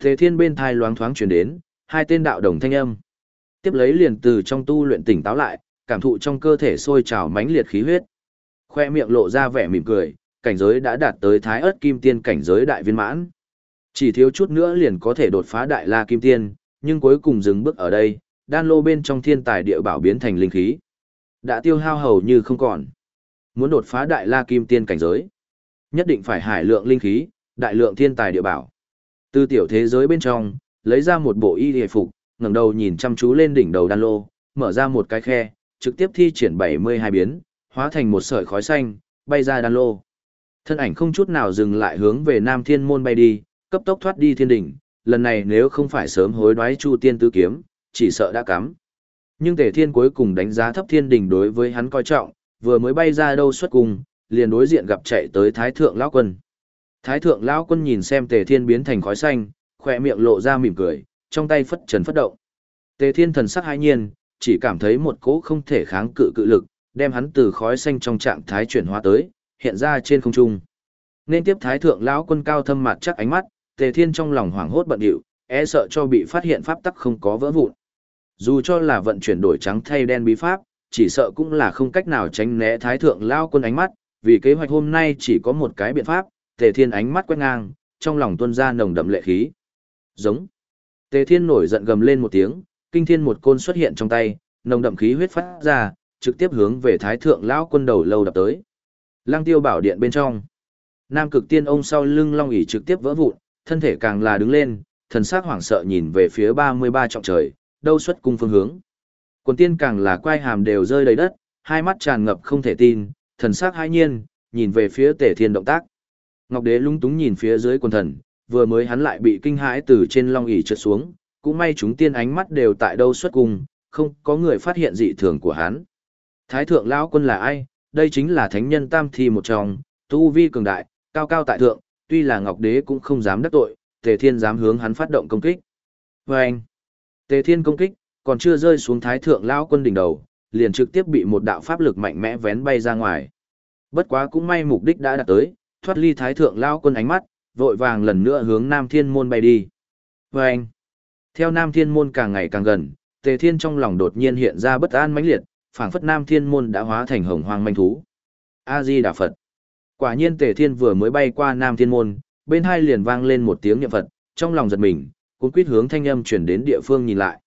Thế Thiên bên thai loáng thoáng chuyển đến, hai tên đạo đồng thanh âm. Tiếp lấy liền từ trong tu luyện tỉnh táo lại, cảm thụ trong cơ thể sôi trào mãnh liệt khí huyết. Khoe miệng lộ ra vẻ mỉm cười, cảnh giới đã đạt tới thái ớt kim tiên cảnh giới đại viên mãn. Chỉ thiếu chút nữa liền có thể đột phá đại la kim tiên, nhưng cuối cùng dừng bước ở đây, đan lô bên trong thiên tài địa bảo biến thành linh khí. Đã tiêu hao hầu như không còn. Muốn đột phá đại la kim tiên cảnh giới, nhất định phải hải lượng linh khí, đại lượng thiên tài địa bảo. Từ tiểu thế giới bên trong, lấy ra một bộ y hề phục, ngẩng đầu nhìn chăm chú lên đỉnh đầu đan lô, mở ra một cái khe, trực tiếp thi triển 72 biến, hóa thành một sợi khói xanh, bay ra đan lô. Thân ảnh không chút nào dừng lại hướng về Nam Thiên Môn bay đi, cấp tốc thoát đi thiên đỉnh, lần này nếu không phải sớm hối đoái Chu Tiên Tứ Kiếm, chỉ sợ đã cắm. Nhưng Tề Thiên cuối cùng đánh giá thấp thiên đỉnh đối với hắn coi trọng, vừa mới bay ra đâu xuất cùng, liền đối diện gặp chạy tới Thái Thượng Lão Quân. Thái Thượng Lão Quân nhìn xem Tề Thiên biến thành khói xanh, khỏe miệng lộ ra mỉm cười, trong tay phất trần phất động. Tề Thiên thần sắc hai nhiên, chỉ cảm thấy một cỗ không thể kháng cự cự lực, đem hắn từ khói xanh trong trạng thái chuyển hóa tới, hiện ra trên không trung. Nên tiếp Thái Thượng Lão Quân cao thâm mặt chắc ánh mắt, Tề Thiên trong lòng hoảng hốt bận điệu, e sợ cho bị phát hiện pháp tắc không có vỡ vụn. Dù cho là vận chuyển đổi trắng thay đen bí pháp, chỉ sợ cũng là không cách nào tránh né Thái Thượng Lão Quân ánh mắt, vì kế hoạch hôm nay chỉ có một cái biện pháp, Tề Thiên ánh mắt quét ngang, trong lòng tuôn ra nồng đậm lệ khí. Giống. Tề Thiên nổi giận gầm lên một tiếng, kinh thiên một côn xuất hiện trong tay, nồng đậm khí huyết phát ra, trực tiếp hướng về Thái Thượng Lão Quân đầu lâu đập tới. Lăng Tiêu Bảo Điện bên trong. Nam Cực Tiên ông sau lưng long ỷ trực tiếp vỡ vụn, thân thể càng là đứng lên, thần sắc hoảng sợ nhìn về phía 33 trọng trời, đâu xuất cung phương hướng. Quần tiên càng là quay hàm đều rơi đầy đất, hai mắt tràn ngập không thể tin, thần sắc hai nhiên, nhìn về phía Tề Thiên động tác. Ngọc Đế lung túng nhìn phía dưới quần thần, vừa mới hắn lại bị kinh hãi từ trên long ỷ trượt xuống, cũng may chúng tiên ánh mắt đều tại đâu xuất cùng, không có người phát hiện dị thường của hắn. Thái thượng lão quân là ai? Đây chính là thánh nhân tam thi một trong, tu vi cường đại, cao cao tại thượng, tuy là Ngọc Đế cũng không dám đắc tội, Tề Thiên dám hướng hắn phát động công kích. Và anh, Tề Thiên công kích, còn chưa rơi xuống Thái thượng lão quân đỉnh đầu, liền trực tiếp bị một đạo pháp lực mạnh mẽ vén bay ra ngoài. Bất quá cũng may mục đích đã đạt tới, thoát ly Thái thượng lão quân ánh mắt, vội vàng lần nữa hướng Nam Thiên môn bay đi. Và anh, theo Nam Thiên môn càng ngày càng gần, Tề Thiên trong lòng đột nhiên hiện ra bất an mãnh liệt, phảng phất Nam Thiên môn đã hóa thành hồng hoang manh thú. A Di Đà Phật. Quả nhiên Tề Thiên vừa mới bay qua Nam Thiên môn, bên hai liền vang lên một tiếng niệm Phật, trong lòng giật mình, cuốn quýt hướng thanh âm chuyển đến địa phương nhìn lại.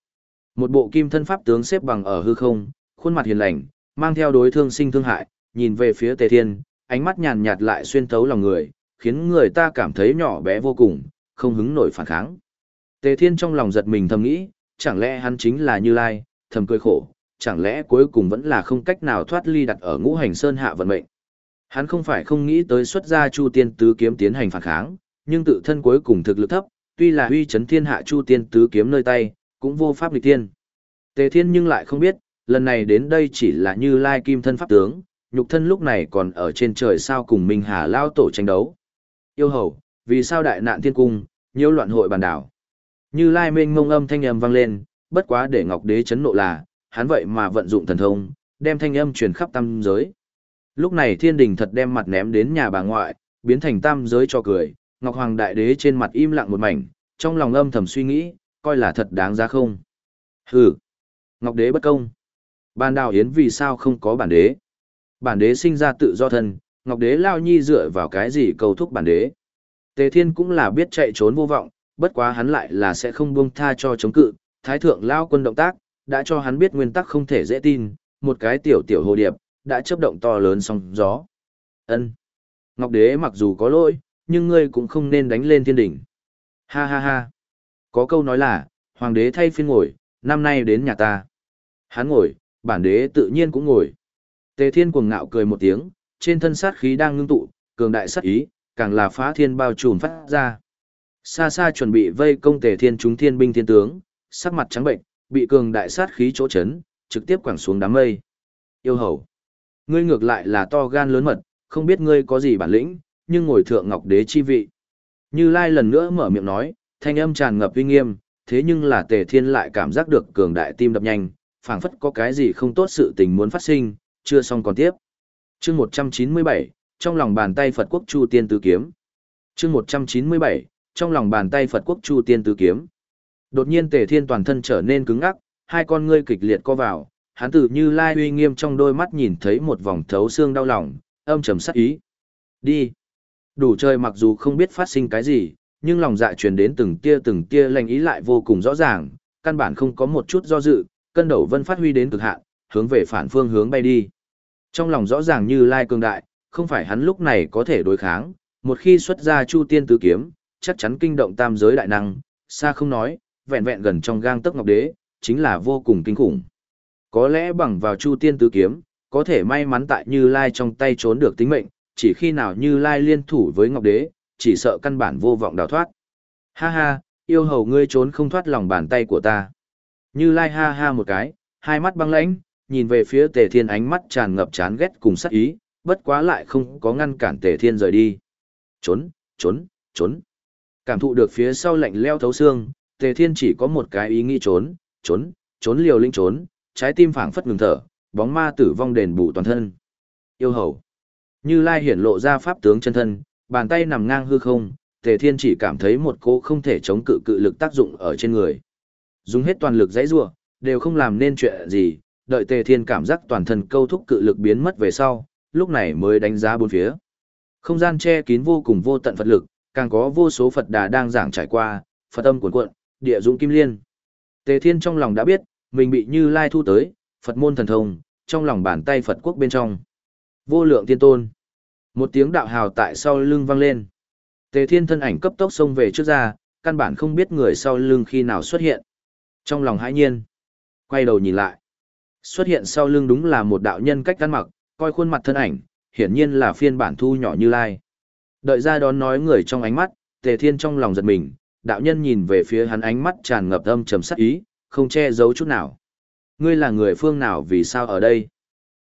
Một bộ kim thân pháp tướng xếp bằng ở hư không, khuôn mặt hiền lành, mang theo đối thương sinh thương hại, nhìn về phía Tề Thiên, ánh mắt nhàn nhạt lại xuyên thấu lòng người, khiến người ta cảm thấy nhỏ bé vô cùng, không hứng nổi phản kháng. Tề Thiên trong lòng giật mình thầm nghĩ, chẳng lẽ hắn chính là Như Lai, thầm cười khổ, chẳng lẽ cuối cùng vẫn là không cách nào thoát ly đặt ở ngũ hành sơn hạ vận mệnh. Hắn không phải không nghĩ tới xuất gia Chu Tiên Tứ Kiếm tiến hành phản kháng, nhưng tự thân cuối cùng thực lực thấp, tuy là huy chấn thiên hạ Chu Tiên Tứ Kiếm nơi tay, cũng vô pháp lịch tiên. Tề Thiên nhưng lại không biết, lần này đến đây chỉ là Như Lai Kim thân pháp tướng, nhục thân lúc này còn ở trên trời sao cùng Minh Hà lao tổ tranh đấu. Yêu hầu, vì sao đại nạn thiên cung, nhiễu loạn hội bàn đảo. Như Lai Minh ngông âm thanh âm vang lên, bất quá để Ngọc Đế chấn nộ là, hắn vậy mà vận dụng thần thông, đem thanh âm truyền khắp tam giới. Lúc này thiên đình thật đem mặt ném đến nhà bà ngoại, biến thành tam giới cho cười, Ngọc Hoàng Đại Đế trên mặt im lặng một mảnh, trong lòng âm thầm suy nghĩ, coi là thật đáng giá không. Hừ, Ngọc Đế bất công. Ban đào yến vì sao không có bản đế? Bản đế sinh ra tự do thân, Ngọc Đế lao nhi dựa vào cái gì cầu thúc bản đế? Tề Thiên cũng là biết chạy trốn vô vọng, bất quá hắn lại là sẽ không buông tha cho chống cự, thái thượng lao quân động tác, đã cho hắn biết nguyên tắc không thể dễ tin, một cái tiểu tiểu hồ điệp, đã chấp động to lớn song gió. Ân, Ngọc Đế mặc dù có lỗi, nhưng ngươi cũng không nên đánh lên thiên đỉnh. Ha ha ha. Có câu nói là, hoàng đế thay phiên ngồi, năm nay đến nhà ta. Hắn ngồi, bản đế tự nhiên cũng ngồi. Tề thiên cuồng ngạo cười một tiếng, trên thân sát khí đang ngưng tụ, cường đại sát ý, càng là phá thiên bao trùm phát ra. Xa xa chuẩn bị vây công tề thiên chúng thiên binh thiên tướng, sắc mặt trắng bệnh, bị cường đại sát khí chỗ chấn, trực tiếp quẳng xuống đám mây. Yêu hầu. Ngươi ngược lại là to gan lớn mật, không biết ngươi có gì bản lĩnh, nhưng ngồi thượng ngọc đế chi vị. Như Lai lần nữa mở miệng nói, thanh âm tràn ngập uy nghiêm, thế nhưng là tề thiên lại cảm giác được cường đại tim đập nhanh, phảng phất có cái gì không tốt sự tình muốn phát sinh, chưa xong còn tiếp. chương 197, trong lòng bàn tay Phật quốc Chu Tiên Tứ Kiếm. chương 197, trong lòng bàn tay Phật quốc Chu Tiên Tứ Kiếm. Đột nhiên Tề Thiên toàn thân trở nên cứng ngắc, hai con ngươi kịch liệt co vào, hắn tự như lai uy nghiêm trong đôi mắt nhìn thấy một vòng thấu xương đau lòng, âm trầm sắc ý. Đi. Đủ trời mặc dù không biết phát sinh cái gì, nhưng lòng dạ truyền đến từng tia từng tia lành ý lại vô cùng rõ ràng, căn bản không có một chút do dự, cân đầu vân phát huy đến cực hạn, hướng về phản phương hướng bay đi. Trong lòng rõ ràng như lai cường đại, không phải hắn lúc này có thể đối kháng, một khi xuất ra chu tiên tứ kiếm, chắc chắn kinh động tam giới đại năng, xa không nói, vẹn vẹn gần trong gang tấc ngọc đế, chính là vô cùng kinh khủng. Có lẽ bằng vào chu tiên tứ kiếm, có thể may mắn tại Như Lai trong tay trốn được tính mệnh, chỉ khi nào Như Lai liên thủ với Ngọc Đế, chỉ sợ căn bản vô vọng đào thoát. Ha ha, yêu hầu ngươi trốn không thoát lòng bàn tay của ta. Như Lai ha ha một cái, hai mắt băng lãnh, nhìn về phía Tề Thiên ánh mắt tràn ngập chán ghét cùng sát ý, bất quá lại không có ngăn cản Tề Thiên rời đi. Trốn, trốn, trốn. Cảm thụ được phía sau lạnh leo thấu xương, Tề Thiên chỉ có một cái ý nghĩ trốn, trốn, trốn liều linh trốn, trái tim phảng phất ngừng thở, bóng ma tử vong đền bù toàn thân. Yêu hầu. Như Lai hiển lộ ra pháp tướng chân thân, bàn tay nằm ngang hư không, Tề Thiên chỉ cảm thấy một cô không thể chống cự cự lực tác dụng ở trên người. Dùng hết toàn lực dãy rủa, đều không làm nên chuyện gì, đợi Tề Thiên cảm giác toàn thân câu thúc cự lực biến mất về sau, lúc này mới đánh giá bốn phía. Không gian che kín vô cùng vô tận Phật lực, càng có vô số Phật đà đang giảng trải qua, Phật âm cuồn cuộn, địa dũng kim liên. Tề Thiên trong lòng đã biết, mình bị Như Lai thu tới, Phật môn thần thông, trong lòng bàn tay Phật quốc bên trong. Vô lượng tiên tôn. Một tiếng đạo hào tại sau lưng vang lên. Tề thiên thân ảnh cấp tốc xông về trước ra, căn bản không biết người sau lưng khi nào xuất hiện. Trong lòng hãi nhiên. Quay đầu nhìn lại. Xuất hiện sau lưng đúng là một đạo nhân cách ăn mặc, coi khuôn mặt thân ảnh, hiển nhiên là phiên bản thu nhỏ như lai. Đợi ra đón nói người trong ánh mắt, tề thiên trong lòng giật mình, đạo nhân nhìn về phía hắn ánh mắt tràn ngập âm trầm sắc ý, không che giấu chút nào. Ngươi là người phương nào vì sao ở đây?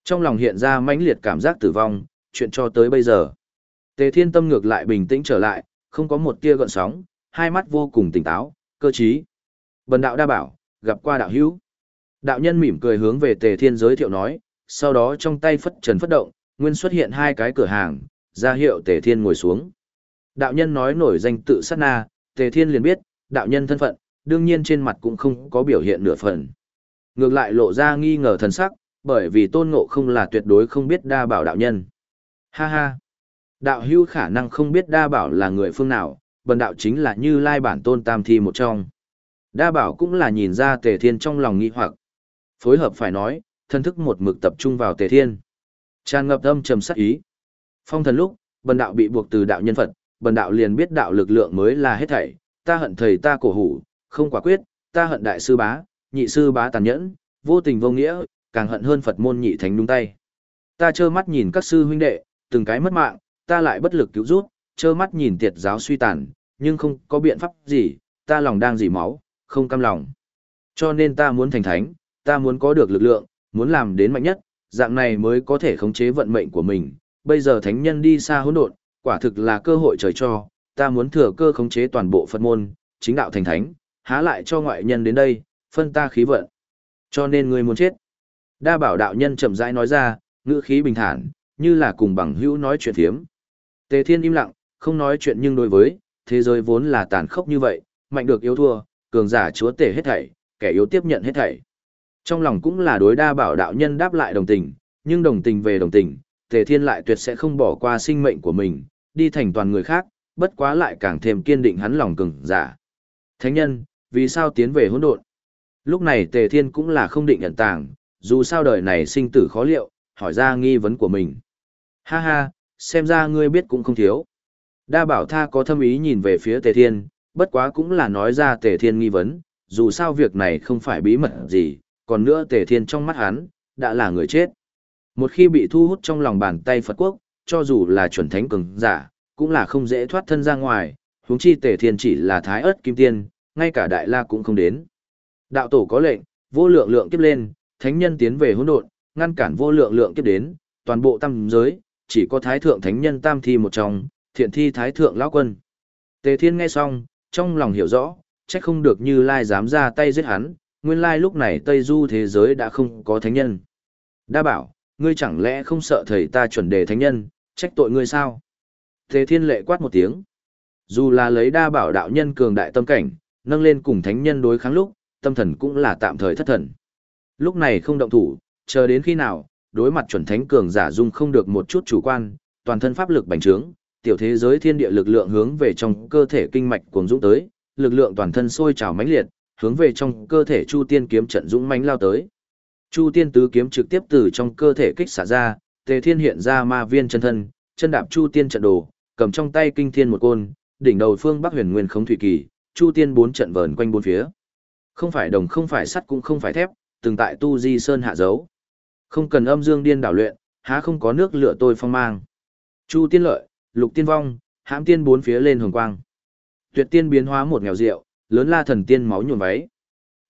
Trong lòng hiện ra mãnh liệt cảm giác tử vong, chuyện cho tới bây giờ. Tề thiên tâm ngược lại bình tĩnh trở lại, không có một tia gợn sóng, hai mắt vô cùng tỉnh táo, cơ trí. Bần đạo đa bảo, gặp qua đạo hữu. Đạo nhân mỉm cười hướng về tề thiên giới thiệu nói, sau đó trong tay phất trần phất động, nguyên xuất hiện hai cái cửa hàng, ra hiệu tề thiên ngồi xuống. Đạo nhân nói nổi danh tự sát na, tề thiên liền biết, đạo nhân thân phận, đương nhiên trên mặt cũng không có biểu hiện nửa phần. Ngược lại lộ ra nghi ngờ thần sắc, bởi vì tôn ngộ không là tuyệt đối không biết đa bảo đạo nhân. Ha ha! Đạo hưu khả năng không biết đa bảo là người phương nào, bần đạo chính là như lai bản tôn tam thi một trong. Đa bảo cũng là nhìn ra tề thiên trong lòng nghi hoặc. Phối hợp phải nói, thân thức một mực tập trung vào tề thiên. Tràn ngập âm trầm sắc ý. Phong thần lúc, bần đạo bị buộc từ đạo nhân Phật, bần đạo liền biết đạo lực lượng mới là hết thảy, ta hận thầy ta cổ hủ, không quả quyết, ta hận đại sư bá, nhị sư bá tàn nhẫn, vô tình vô nghĩa, càng hận hơn Phật môn nhị thánh đúng tay. Ta trơ mắt nhìn các sư huynh đệ, từng cái mất mạng, ta lại bất lực cứu rút, trơ mắt nhìn tiệt giáo suy tàn, nhưng không có biện pháp gì, ta lòng đang dỉ máu, không cam lòng. Cho nên ta muốn thành thánh, ta muốn có được lực lượng, muốn làm đến mạnh nhất, dạng này mới có thể khống chế vận mệnh của mình. Bây giờ thánh nhân đi xa hỗn độn, quả thực là cơ hội trời cho, ta muốn thừa cơ khống chế toàn bộ Phật môn, chính đạo thành thánh, há lại cho ngoại nhân đến đây, phân ta khí vận. Cho nên ngươi muốn chết. Đa bảo đạo nhân chậm rãi nói ra, ngữ khí bình thản, như là cùng bằng hữu nói chuyện thiếm. Tề thiên im lặng, không nói chuyện nhưng đối với, thế giới vốn là tàn khốc như vậy, mạnh được yếu thua, cường giả chúa tể hết thảy, kẻ yếu tiếp nhận hết thảy. Trong lòng cũng là đối đa bảo đạo nhân đáp lại đồng tình, nhưng đồng tình về đồng tình, Tề Thiên lại tuyệt sẽ không bỏ qua sinh mệnh của mình, đi thành toàn người khác, bất quá lại càng thêm kiên định hắn lòng cứng giả. Thánh nhân, vì sao tiến về hỗn độn? Lúc này Tề Thiên cũng là không định nhận tàng, dù sao đời này sinh tử khó liệu, hỏi ra nghi vấn của mình. Ha ha, xem ra ngươi biết cũng không thiếu. Đa bảo tha có thâm ý nhìn về phía Tề Thiên, bất quá cũng là nói ra Tề Thiên nghi vấn, dù sao việc này không phải bí mật gì, còn nữa Tề Thiên trong mắt hắn, đã là người chết. Một khi bị thu hút trong lòng bàn tay Phật quốc, cho dù là chuẩn thánh cường giả, cũng là không dễ thoát thân ra ngoài, huống chi Tề Thiên chỉ là thái ớt kim tiên, ngay cả đại la cũng không đến. Đạo tổ có lệnh, vô lượng lượng kiếp lên, thánh nhân tiến về hỗn độn, ngăn cản vô lượng lượng kiếp đến, toàn bộ tam giới, chỉ có thái thượng thánh nhân tam thi một trong, thiện thi thái thượng lão quân. Tề Thiên nghe xong, trong lòng hiểu rõ, chắc không được Như Lai dám ra tay giết hắn, nguyên lai lúc này Tây Du thế giới đã không có thánh nhân. Đa bảo, ngươi chẳng lẽ không sợ thầy ta chuẩn đề thánh nhân, trách tội ngươi sao? Thế Thiên lệ quát một tiếng. Dù là lấy đa bảo đạo nhân cường đại tâm cảnh, nâng lên cùng thánh nhân đối kháng lúc, tâm thần cũng là tạm thời thất thần. Lúc này không động thủ, chờ đến khi nào, đối mặt chuẩn thánh cường giả dung không được một chút chủ quan, toàn thân pháp lực bành trướng, tiểu thế giới thiên địa lực lượng hướng về trong cơ thể kinh mạch cuồng dũng tới, lực lượng toàn thân sôi trào mãnh liệt, hướng về trong cơ thể Chu Tiên kiếm trận dũng mãnh lao tới. Chu Tiên tứ kiếm trực tiếp từ trong cơ thể kích xả ra, Tề Thiên hiện ra ma viên chân thân, chân đạp Chu Tiên trận đồ, cầm trong tay kinh thiên một côn, đỉnh đầu phương Bắc Huyền Nguyên Khống Thủy Kỳ, Chu Tiên bốn trận vờn quanh bốn phía. Không phải đồng không phải sắt cũng không phải thép, từng tại tu di sơn hạ dấu. Không cần âm dương điên đảo luyện, há không có nước lửa tôi phong mang. Chu tiên lợi, lục tiên vong, hãm tiên bốn phía lên hồng quang. Tuyệt tiên biến hóa một nghèo rượu, lớn la thần tiên máu nhuộm váy.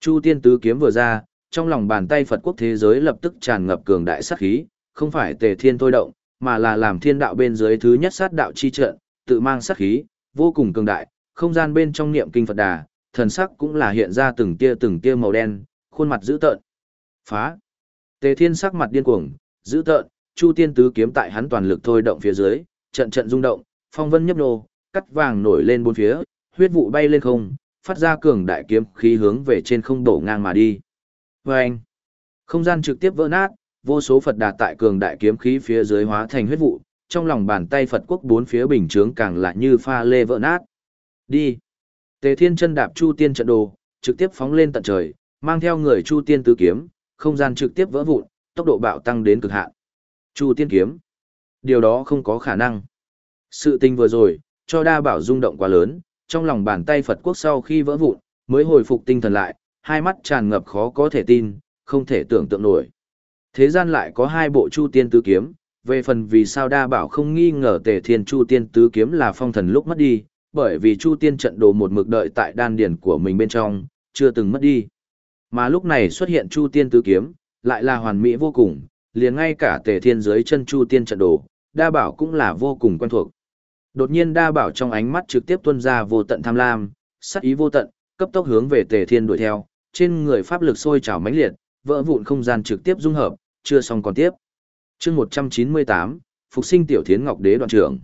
Chu tiên tứ kiếm vừa ra, trong lòng bàn tay Phật quốc thế giới lập tức tràn ngập cường đại sát khí, không phải tề thiên thôi động, mà là làm thiên đạo bên dưới thứ nhất sát đạo chi trận, tự mang sát khí, vô cùng cường đại, không gian bên trong niệm kinh Phật đà, thần sắc cũng là hiện ra từng tia từng tia màu đen, khuôn mặt dữ tợn. Phá! Tề thiên sắc mặt điên cuồng, dữ tợn, Chu Tiên tứ kiếm tại hắn toàn lực thôi động phía dưới, trận trận rung động, phong vân nhấp nô, cắt vàng nổi lên bốn phía, huyết vụ bay lên không, phát ra cường đại kiếm khí hướng về trên không đổ ngang mà đi. Vâng! Không gian trực tiếp vỡ nát, vô số Phật đà tại cường đại kiếm khí phía dưới hóa thành huyết vụ, trong lòng bàn tay Phật quốc bốn phía bình chướng càng lại như pha lê vỡ nát. Đi! Tề Thiên chân đạp Chu Tiên trận đồ, trực tiếp phóng lên tận trời, mang theo người Chu Tiên tứ kiếm, không gian trực tiếp vỡ vụn, tốc độ bạo tăng đến cực hạn. Chu tiên kiếm. Điều đó không có khả năng. Sự tình vừa rồi, cho đa bảo rung động quá lớn, trong lòng bàn tay Phật quốc sau khi vỡ vụn, mới hồi phục tinh thần lại, hai mắt tràn ngập khó có thể tin, không thể tưởng tượng nổi. Thế gian lại có hai bộ Chu tiên tứ kiếm, về phần vì sao đa bảo không nghi ngờ tề thiên Chu tiên tứ kiếm là phong thần lúc mất đi, bởi vì Chu tiên trận đồ một mực đợi tại đan điển của mình bên trong, chưa từng mất đi. Mà lúc này xuất hiện Chu tiên tứ kiếm, lại là hoàn mỹ vô cùng, liền ngay cả tề thiên dưới chân chu tiên trận đồ, đa bảo cũng là vô cùng quen thuộc. Đột nhiên đa bảo trong ánh mắt trực tiếp tuôn ra vô tận tham lam, sắc ý vô tận, cấp tốc hướng về tề thiên đuổi theo, trên người pháp lực sôi trào mãnh liệt, vỡ vụn không gian trực tiếp dung hợp, chưa xong còn tiếp. Chương 198, Phục sinh tiểu thiến ngọc đế đoạn trưởng.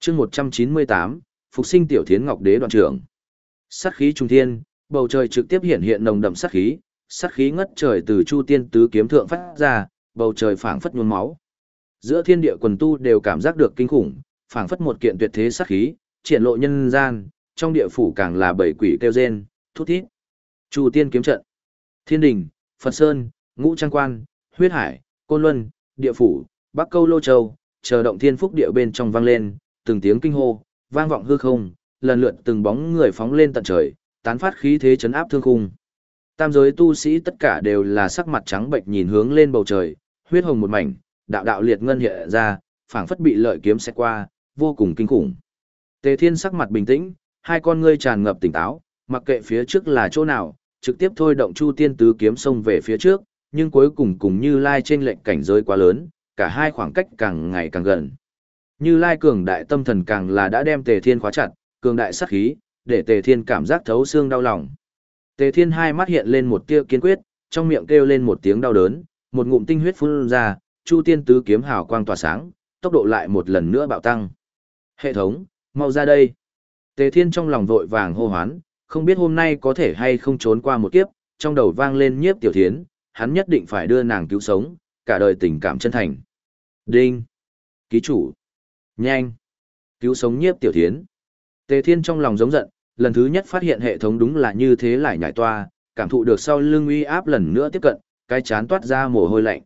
Chương 198, Phục sinh tiểu thiến ngọc đế đoạn trưởng. Sát khí trung thiên, bầu trời trực tiếp hiện hiện nồng đậm sát khí, sát khí ngất trời từ Chu Tiên tứ kiếm thượng phát ra, bầu trời phảng phất nhuôn máu. Giữa thiên địa quần tu đều cảm giác được kinh khủng, phảng phất một kiện tuyệt thế sát khí, triển lộ nhân gian, trong địa phủ càng là bảy quỷ kêu rên, thút thít. Chu tiên kiếm trận, thiên đình, Phật Sơn, Ngũ Trang Quan, Huyết Hải, Côn Luân, địa phủ, Bắc Câu Lô Châu, chờ động thiên phúc địa bên trong vang lên, từng tiếng kinh hô, vang vọng hư không, lần lượt từng bóng người phóng lên tận trời, tán phát khí thế chấn áp thương khung. Tam giới tu sĩ tất cả đều là sắc mặt trắng bệnh nhìn hướng lên bầu trời, huyết hồng một mảnh, đạo đạo liệt ngân hiện ra, phảng phất bị lợi kiếm xét qua, vô cùng kinh khủng. Tề Thiên sắc mặt bình tĩnh, hai con ngươi tràn ngập tỉnh táo, mặc kệ phía trước là chỗ nào, trực tiếp thôi động Chu Tiên tứ kiếm xông về phía trước, nhưng cuối cùng cùng Như Lai trên lệnh cảnh giới quá lớn, cả hai khoảng cách càng ngày càng gần. Như Lai cường đại tâm thần càng là đã đem Tề Thiên khóa chặt, cường đại sát khí, để Tề Thiên cảm giác thấu xương đau lòng. Tề Thiên hai mắt hiện lên một tia kiên quyết, trong miệng kêu lên một tiếng đau đớn, một ngụm tinh huyết phun ra, Chu Tiên tứ kiếm hào quang tỏa sáng, tốc độ lại một lần nữa bạo tăng. Hệ thống, mau ra đây. Tề Thiên trong lòng vội vàng hô hoán, không biết hôm nay có thể hay không trốn qua một kiếp, trong đầu vang lên nhiếp tiểu thiến, hắn nhất định phải đưa nàng cứu sống, cả đời tình cảm chân thành. Đinh. Ký chủ. Nhanh. Cứu sống nhiếp tiểu thiến. Tề Thiên trong lòng giống giận, lần thứ nhất phát hiện hệ thống đúng là như thế lại nhảy toa, cảm thụ được sau lưng uy áp lần nữa tiếp cận, cái chán toát ra mồ hôi lạnh.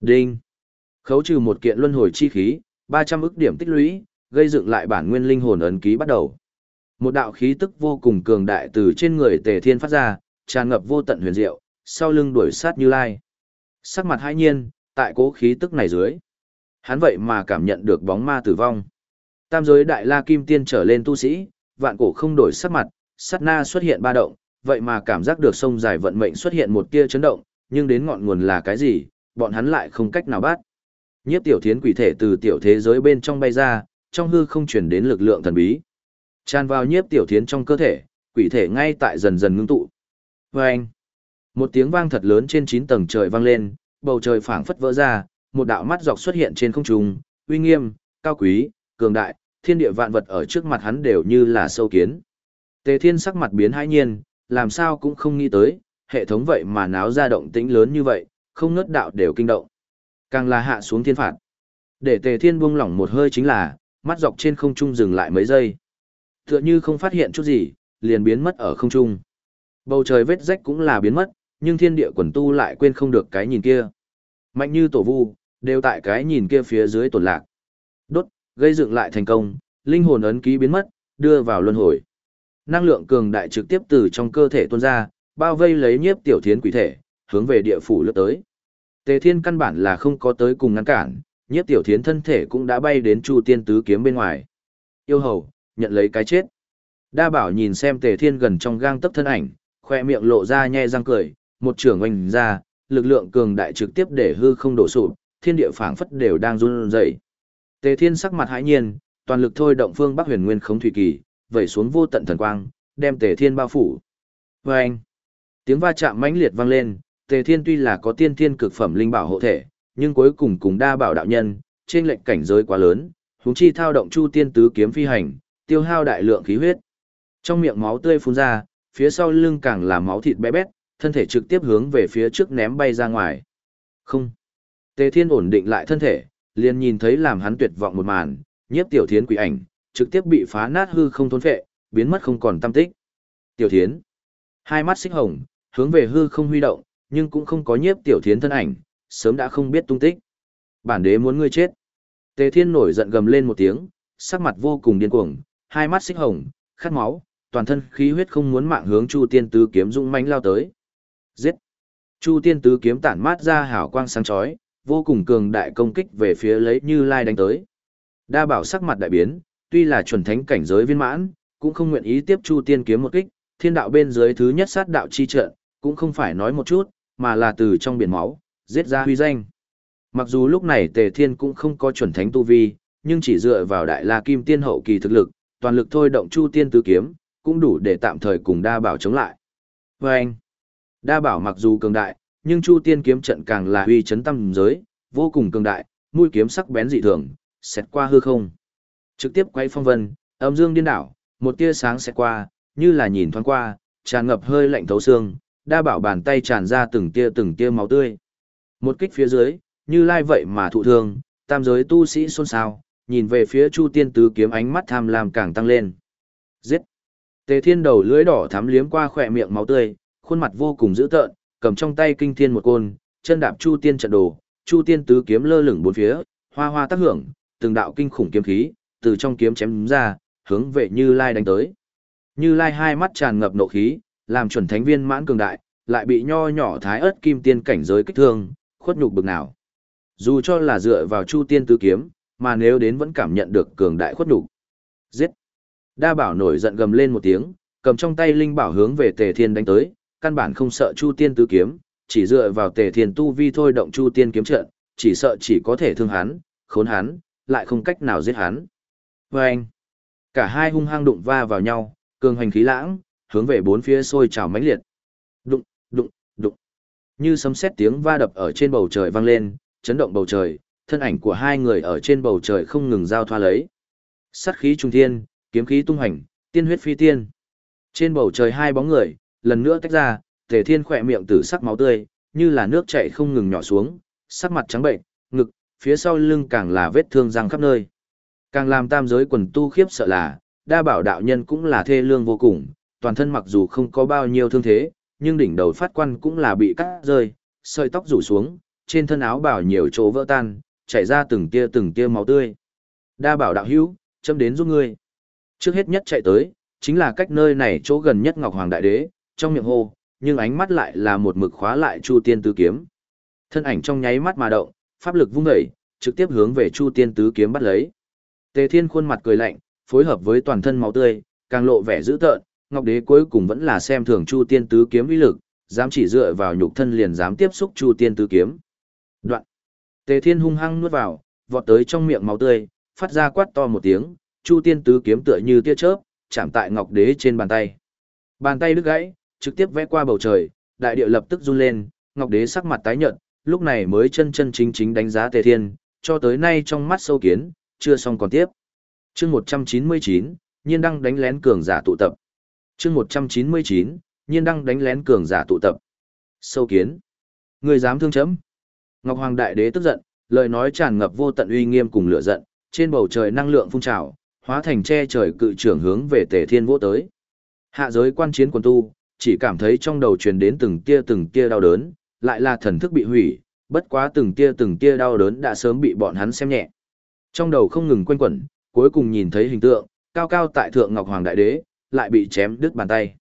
Đinh. Khấu trừ một kiện luân hồi chi khí, 300 ức điểm tích lũy, gây dựng lại bản nguyên linh hồn ấn ký bắt đầu. Một đạo khí tức vô cùng cường đại từ trên người Tề Thiên phát ra, tràn ngập vô tận huyền diệu, sau lưng đuổi sát Như Lai. Sắc mặt hai nhiên, tại cố khí tức này dưới, hắn vậy mà cảm nhận được bóng ma tử vong. Tam giới đại la kim tiên trở lên tu sĩ, vạn cổ không đổi sắc mặt, sát na xuất hiện ba động, vậy mà cảm giác được sông dài vận mệnh xuất hiện một tia chấn động, nhưng đến ngọn nguồn là cái gì, bọn hắn lại không cách nào bắt. Nhiếp tiểu thiến quỷ thể từ tiểu thế giới bên trong bay ra, trong hư không chuyển đến lực lượng thần bí. Tràn vào nhiếp tiểu thiến trong cơ thể, quỷ thể ngay tại dần dần ngưng tụ. Vâng! Một tiếng vang thật lớn trên 9 tầng trời vang lên, bầu trời phảng phất vỡ ra, một đạo mắt dọc xuất hiện trên không trung, uy nghiêm, cao quý, cường đại, thiên địa vạn vật ở trước mặt hắn đều như là sâu kiến. Tề Thiên sắc mặt biến hãi nhiên, làm sao cũng không nghĩ tới, hệ thống vậy mà náo ra động tĩnh lớn như vậy, không ngớt đạo đều kinh động. Càng là hạ xuống thiên phạt. Để Tề Thiên buông lỏng một hơi chính là, mắt dọc trên không trung dừng lại mấy giây. Tựa như không phát hiện chút gì, liền biến mất ở không trung. Bầu trời vết rách cũng là biến mất, nhưng thiên địa quần tu lại quên không được cái nhìn kia. Mạnh như tổ vu, đều tại cái nhìn kia phía dưới tổn lạc. Đốt, gây dựng lại thành công, linh hồn ấn ký biến mất, đưa vào luân hồi. Năng lượng cường đại trực tiếp từ trong cơ thể tuôn ra, bao vây lấy nhiếp tiểu thiến quỷ thể, hướng về địa phủ lướt tới. Tề Thiên căn bản là không có tới cùng ngăn cản, nhiếp tiểu thiến thân thể cũng đã bay đến Chu Tiên tứ kiếm bên ngoài. Yêu hầu, nhận lấy cái chết. Đa bảo nhìn xem Tề Thiên gần trong gang tấc thân ảnh, khoe miệng lộ ra nhe răng cười, một trường oanh ra, lực lượng cường đại trực tiếp để hư không đổ sụp, thiên địa phảng phất đều đang run rẩy. Tề Thiên sắc mặt hãi nhiên, toàn lực thôi động phương Bắc Huyền Nguyên Khống Thủy Kỳ, vẩy xuống vô tận thần quang, đem Tề Thiên bao phủ. Oeng! Tiếng va chạm mãnh liệt vang lên, Tề Thiên tuy là có tiên thiên cực phẩm linh bảo hộ thể, nhưng cuối cùng cùng đa bảo đạo nhân, trên lệnh cảnh giới quá lớn, huống chi thao động chu tiên tứ kiếm phi hành, tiêu hao đại lượng khí huyết. Trong miệng máu tươi phun ra, phía sau lưng càng là máu thịt bé bét, thân thể trực tiếp hướng về phía trước ném bay ra ngoài. Không. Tề Thiên ổn định lại thân thể, liền nhìn thấy làm hắn tuyệt vọng một màn, nhiếp tiểu thiến quỷ ảnh, trực tiếp bị phá nát hư không thôn phệ, biến mất không còn tâm tích. Tiểu thiến. Hai mắt xích hồng, hướng về hư không huy động, nhưng cũng không có nhiếp tiểu thiến thân ảnh, sớm đã không biết tung tích. Bản đế muốn ngươi chết. Tề Thiên nổi giận gầm lên một tiếng, sắc mặt vô cùng điên cuồng, hai mắt xích hồng, khát máu, toàn thân khí huyết không muốn mạng hướng Chu Tiên Tứ kiếm dũng mãnh lao tới. Giết! Chu Tiên Tứ kiếm tản mát ra hào quang sáng chói, vô cùng cường đại công kích về phía lấy Như Lai đánh tới. Đa bảo sắc mặt đại biến, tuy là chuẩn thánh cảnh giới viên mãn, cũng không nguyện ý tiếp Chu Tiên kiếm một kích, thiên đạo bên dưới thứ nhất sát đạo chi trận, cũng không phải nói một chút, mà là từ trong biển máu, giết ra huy danh. Mặc dù lúc này Tề Thiên cũng không có chuẩn thánh tu vi, nhưng chỉ dựa vào đại la kim tiên hậu kỳ thực lực, toàn lực thôi động Chu Tiên tứ kiếm, cũng đủ để tạm thời cùng đa bảo chống lại. Và anh, đa bảo mặc dù cường đại, nhưng Chu Tiên kiếm trận càng là uy chấn tâm giới, vô cùng cường đại, mũi kiếm sắc bén dị thường, xét qua hư không. Trực tiếp quay phong vân, âm dương điên đảo, một tia sáng xét qua, như là nhìn thoáng qua, tràn ngập hơi lạnh thấu xương, đa bảo bàn tay tràn ra từng tia từng tia máu tươi. Một kích phía dưới, như lai vậy mà thụ thương, tam giới tu sĩ xôn xao, nhìn về phía Chu Tiên tứ kiếm ánh mắt tham lam càng tăng lên. Giết! Tề Thiên đầu lưỡi đỏ thắm liếm qua khỏe miệng máu tươi, khuôn mặt vô cùng dữ tợn, cầm trong tay kinh thiên một côn, chân đạp Chu Tiên trận đồ, Chu Tiên tứ kiếm lơ lửng bốn phía, hoa hoa tác hưởng, từng đạo kinh khủng kiếm khí từ trong kiếm chém ra, hướng về Như Lai đánh tới. Như Lai hai mắt tràn ngập nộ khí, làm chuẩn thánh viên mãn cường đại, lại bị nho nhỏ thái ớt kim tiên cảnh giới kích thương, khuất nhục bực nào. Dù cho là dựa vào Chu Tiên tứ kiếm, mà nếu đến vẫn cảm nhận được cường đại khuất nhục. Giết! Đa bảo nổi giận gầm lên một tiếng, cầm trong tay linh bảo hướng về Tề Thiên đánh tới, căn bản không sợ Chu Tiên tứ kiếm, chỉ dựa vào Tề Thiên tu vi thôi động Chu Tiên kiếm trận, chỉ sợ chỉ có thể thương hắn, khốn hắn, lại không cách nào giết hắn. Vâng! cả hai hung hăng đụng va vào nhau, cường hành khí lãng, hướng về bốn phía sôi trào mãnh liệt. Như sấm sét tiếng va đập ở trên bầu trời vang lên, chấn động bầu trời, thân ảnh của hai người ở trên bầu trời không ngừng giao thoa lấy. Sát khí trung thiên, kiếm khí tung hành, tiên huyết phi tiên. Trên bầu trời hai bóng người, lần nữa tách ra, Tề Thiên khỏe miệng tử sắc máu tươi, như là nước chảy không ngừng nhỏ xuống, sắc mặt trắng bệnh, ngực, phía sau lưng càng là vết thương răng khắp nơi. Càng làm tam giới quần tu khiếp sợ là, đa bảo đạo nhân cũng là thê lương vô cùng, toàn thân mặc dù không có bao nhiêu thương thế, nhưng đỉnh đầu phát quan cũng là bị cắt rơi, sợi tóc rủ xuống, trên thân áo bảo nhiều chỗ vỡ tan, chảy ra từng tia từng tia máu tươi. Đa bảo đạo hữu, châm đến giúp ngươi. Trước hết nhất chạy tới, chính là cách nơi này chỗ gần nhất Ngọc Hoàng Đại Đế, trong miệng hô, nhưng ánh mắt lại là một mực khóa lại Chu Tiên Tứ Kiếm. Thân ảnh trong nháy mắt mà động, pháp lực vung dậy, trực tiếp hướng về Chu Tiên Tứ Kiếm bắt lấy. Tề Thiên khuôn mặt cười lạnh, phối hợp với toàn thân máu tươi, càng lộ vẻ dữ tợn, Ngọc Đế cuối cùng vẫn là xem thường Chu Tiên Tứ Kiếm uy lực, dám chỉ dựa vào nhục thân liền dám tiếp xúc Chu Tiên Tứ Kiếm. Đoạn. Tề Thiên hung hăng nuốt vào, vọt tới trong miệng máu tươi, phát ra quát to một tiếng, Chu Tiên Tứ Kiếm tựa như tia chớp, chạm tại Ngọc Đế trên bàn tay. Bàn tay đứt gãy, trực tiếp vẽ qua bầu trời, đại địa lập tức run lên, Ngọc Đế sắc mặt tái nhợt, lúc này mới chân chân chính chính đánh giá Tề Thiên, cho tới nay trong mắt sâu kiến, chưa xong còn tiếp. chương 199, nhiên đăng đánh lén cường giả tụ tập chương 199, nhiên đăng đánh lén cường giả tụ tập. Sâu kiến. Người dám thương chấm. Ngọc Hoàng Đại Đế tức giận, lời nói tràn ngập vô tận uy nghiêm cùng lửa giận, trên bầu trời năng lượng phun trào, hóa thành che trời cự trưởng hướng về Tề Thiên vô tới. Hạ giới quan chiến quần tu, chỉ cảm thấy trong đầu truyền đến từng tia từng tia đau đớn, lại là thần thức bị hủy, bất quá từng tia từng tia đau đớn đã sớm bị bọn hắn xem nhẹ. Trong đầu không ngừng quanh quẩn, cuối cùng nhìn thấy hình tượng, cao cao tại thượng Ngọc Hoàng Đại Đế, lại bị chém đứt bàn tay.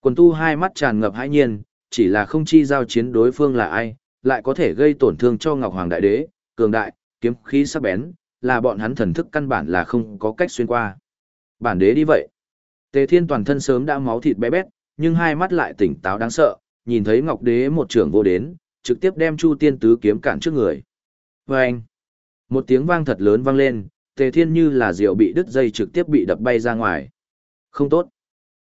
Quần tu hai mắt tràn ngập hãi nhiên, chỉ là không chi giao chiến đối phương là ai, lại có thể gây tổn thương cho Ngọc Hoàng Đại Đế, cường đại, kiếm khí sắc bén, là bọn hắn thần thức căn bản là không có cách xuyên qua. Bản đế đi vậy. Tề Thiên toàn thân sớm đã máu thịt bé bét, nhưng hai mắt lại tỉnh táo đáng sợ, nhìn thấy Ngọc Đế một trưởng vô đến, trực tiếp đem Chu Tiên tứ kiếm cản trước người. Và một tiếng vang thật lớn vang lên, Tề Thiên như là diều bị đứt dây trực tiếp bị đập bay ra ngoài. Không tốt.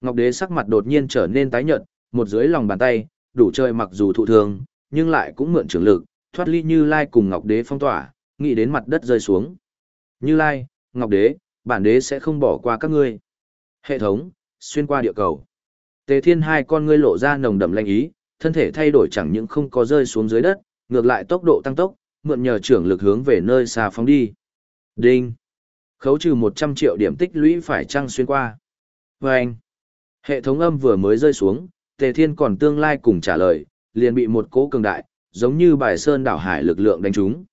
Ngọc Đế sắc mặt đột nhiên trở nên tái nhợt, một dưới lòng bàn tay, đủ chơi mặc dù thụ thương, nhưng lại cũng mượn trưởng lực, thoát ly Như Lai cùng Ngọc Đế phong tỏa, nghĩ đến mặt đất rơi xuống. Như Lai, Ngọc Đế, bản đế sẽ không bỏ qua các ngươi. Hệ thống, xuyên qua địa cầu. Tề Thiên hai con ngươi lộ ra nồng đậm lanh ý, thân thể thay đổi chẳng những không có rơi xuống dưới đất, ngược lại tốc độ tăng tốc, mượn nhờ trưởng lực hướng về nơi xa phóng đi. Đinh. Khấu trừ 100 triệu điểm tích lũy phải trăng xuyên qua. Và anh. Hệ thống âm vừa mới rơi xuống, Tề Thiên còn tương lai cùng trả lời, liền bị một cỗ cường đại, giống như bài sơn đảo hải lực lượng đánh trúng.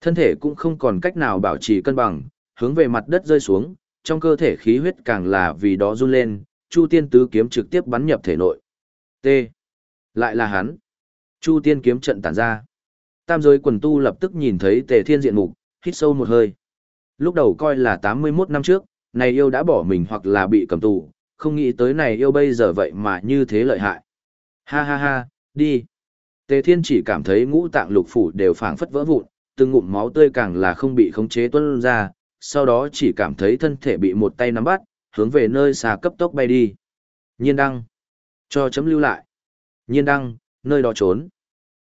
Thân thể cũng không còn cách nào bảo trì cân bằng, hướng về mặt đất rơi xuống, trong cơ thể khí huyết càng là vì đó run lên, Chu Tiên tứ kiếm trực tiếp bắn nhập thể nội. T. Lại là hắn. Chu Tiên kiếm trận tản ra. Tam giới quần tu lập tức nhìn thấy Tề Thiên diện mục, hít sâu một hơi. Lúc đầu coi là 81 năm trước, này yêu đã bỏ mình hoặc là bị cầm tù, không nghĩ tới này yêu bây giờ vậy mà như thế lợi hại. Ha ha ha, đi. Tề Thiên chỉ cảm thấy ngũ tạng lục phủ đều phảng phất vỡ vụn, từng ngụm máu tươi càng là không bị khống chế tuôn ra, sau đó chỉ cảm thấy thân thể bị một tay nắm bắt, hướng về nơi xa cấp tốc bay đi. Nhiên đăng. Cho chấm lưu lại. Nhiên đăng, nơi đó trốn.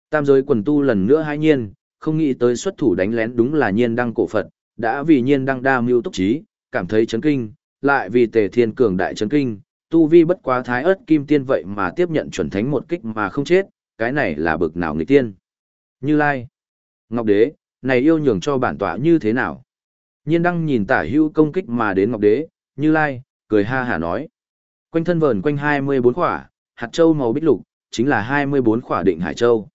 Tam giới quần tu lần nữa hai nhiên, không nghĩ tới xuất thủ đánh lén đúng là nhiên đăng cổ Phật, đã vì nhiên đăng đa mưu túc trí, cảm thấy chấn kinh, lại vì tề thiên cường đại chấn kinh, tu vi bất quá thái ớt kim tiên vậy mà tiếp nhận chuẩn thánh một kích mà không chết, cái này là bực nào người tiên. Như Lai, Ngọc Đế, này yêu nhường cho bản tọa như thế nào? Nhiên đăng nhìn tả hưu công kích mà đến Ngọc Đế, Như Lai, cười ha hả nói. Quanh thân vờn quanh 24 khỏa, hạt châu màu bích lục, chính là 24 khỏa định hải châu.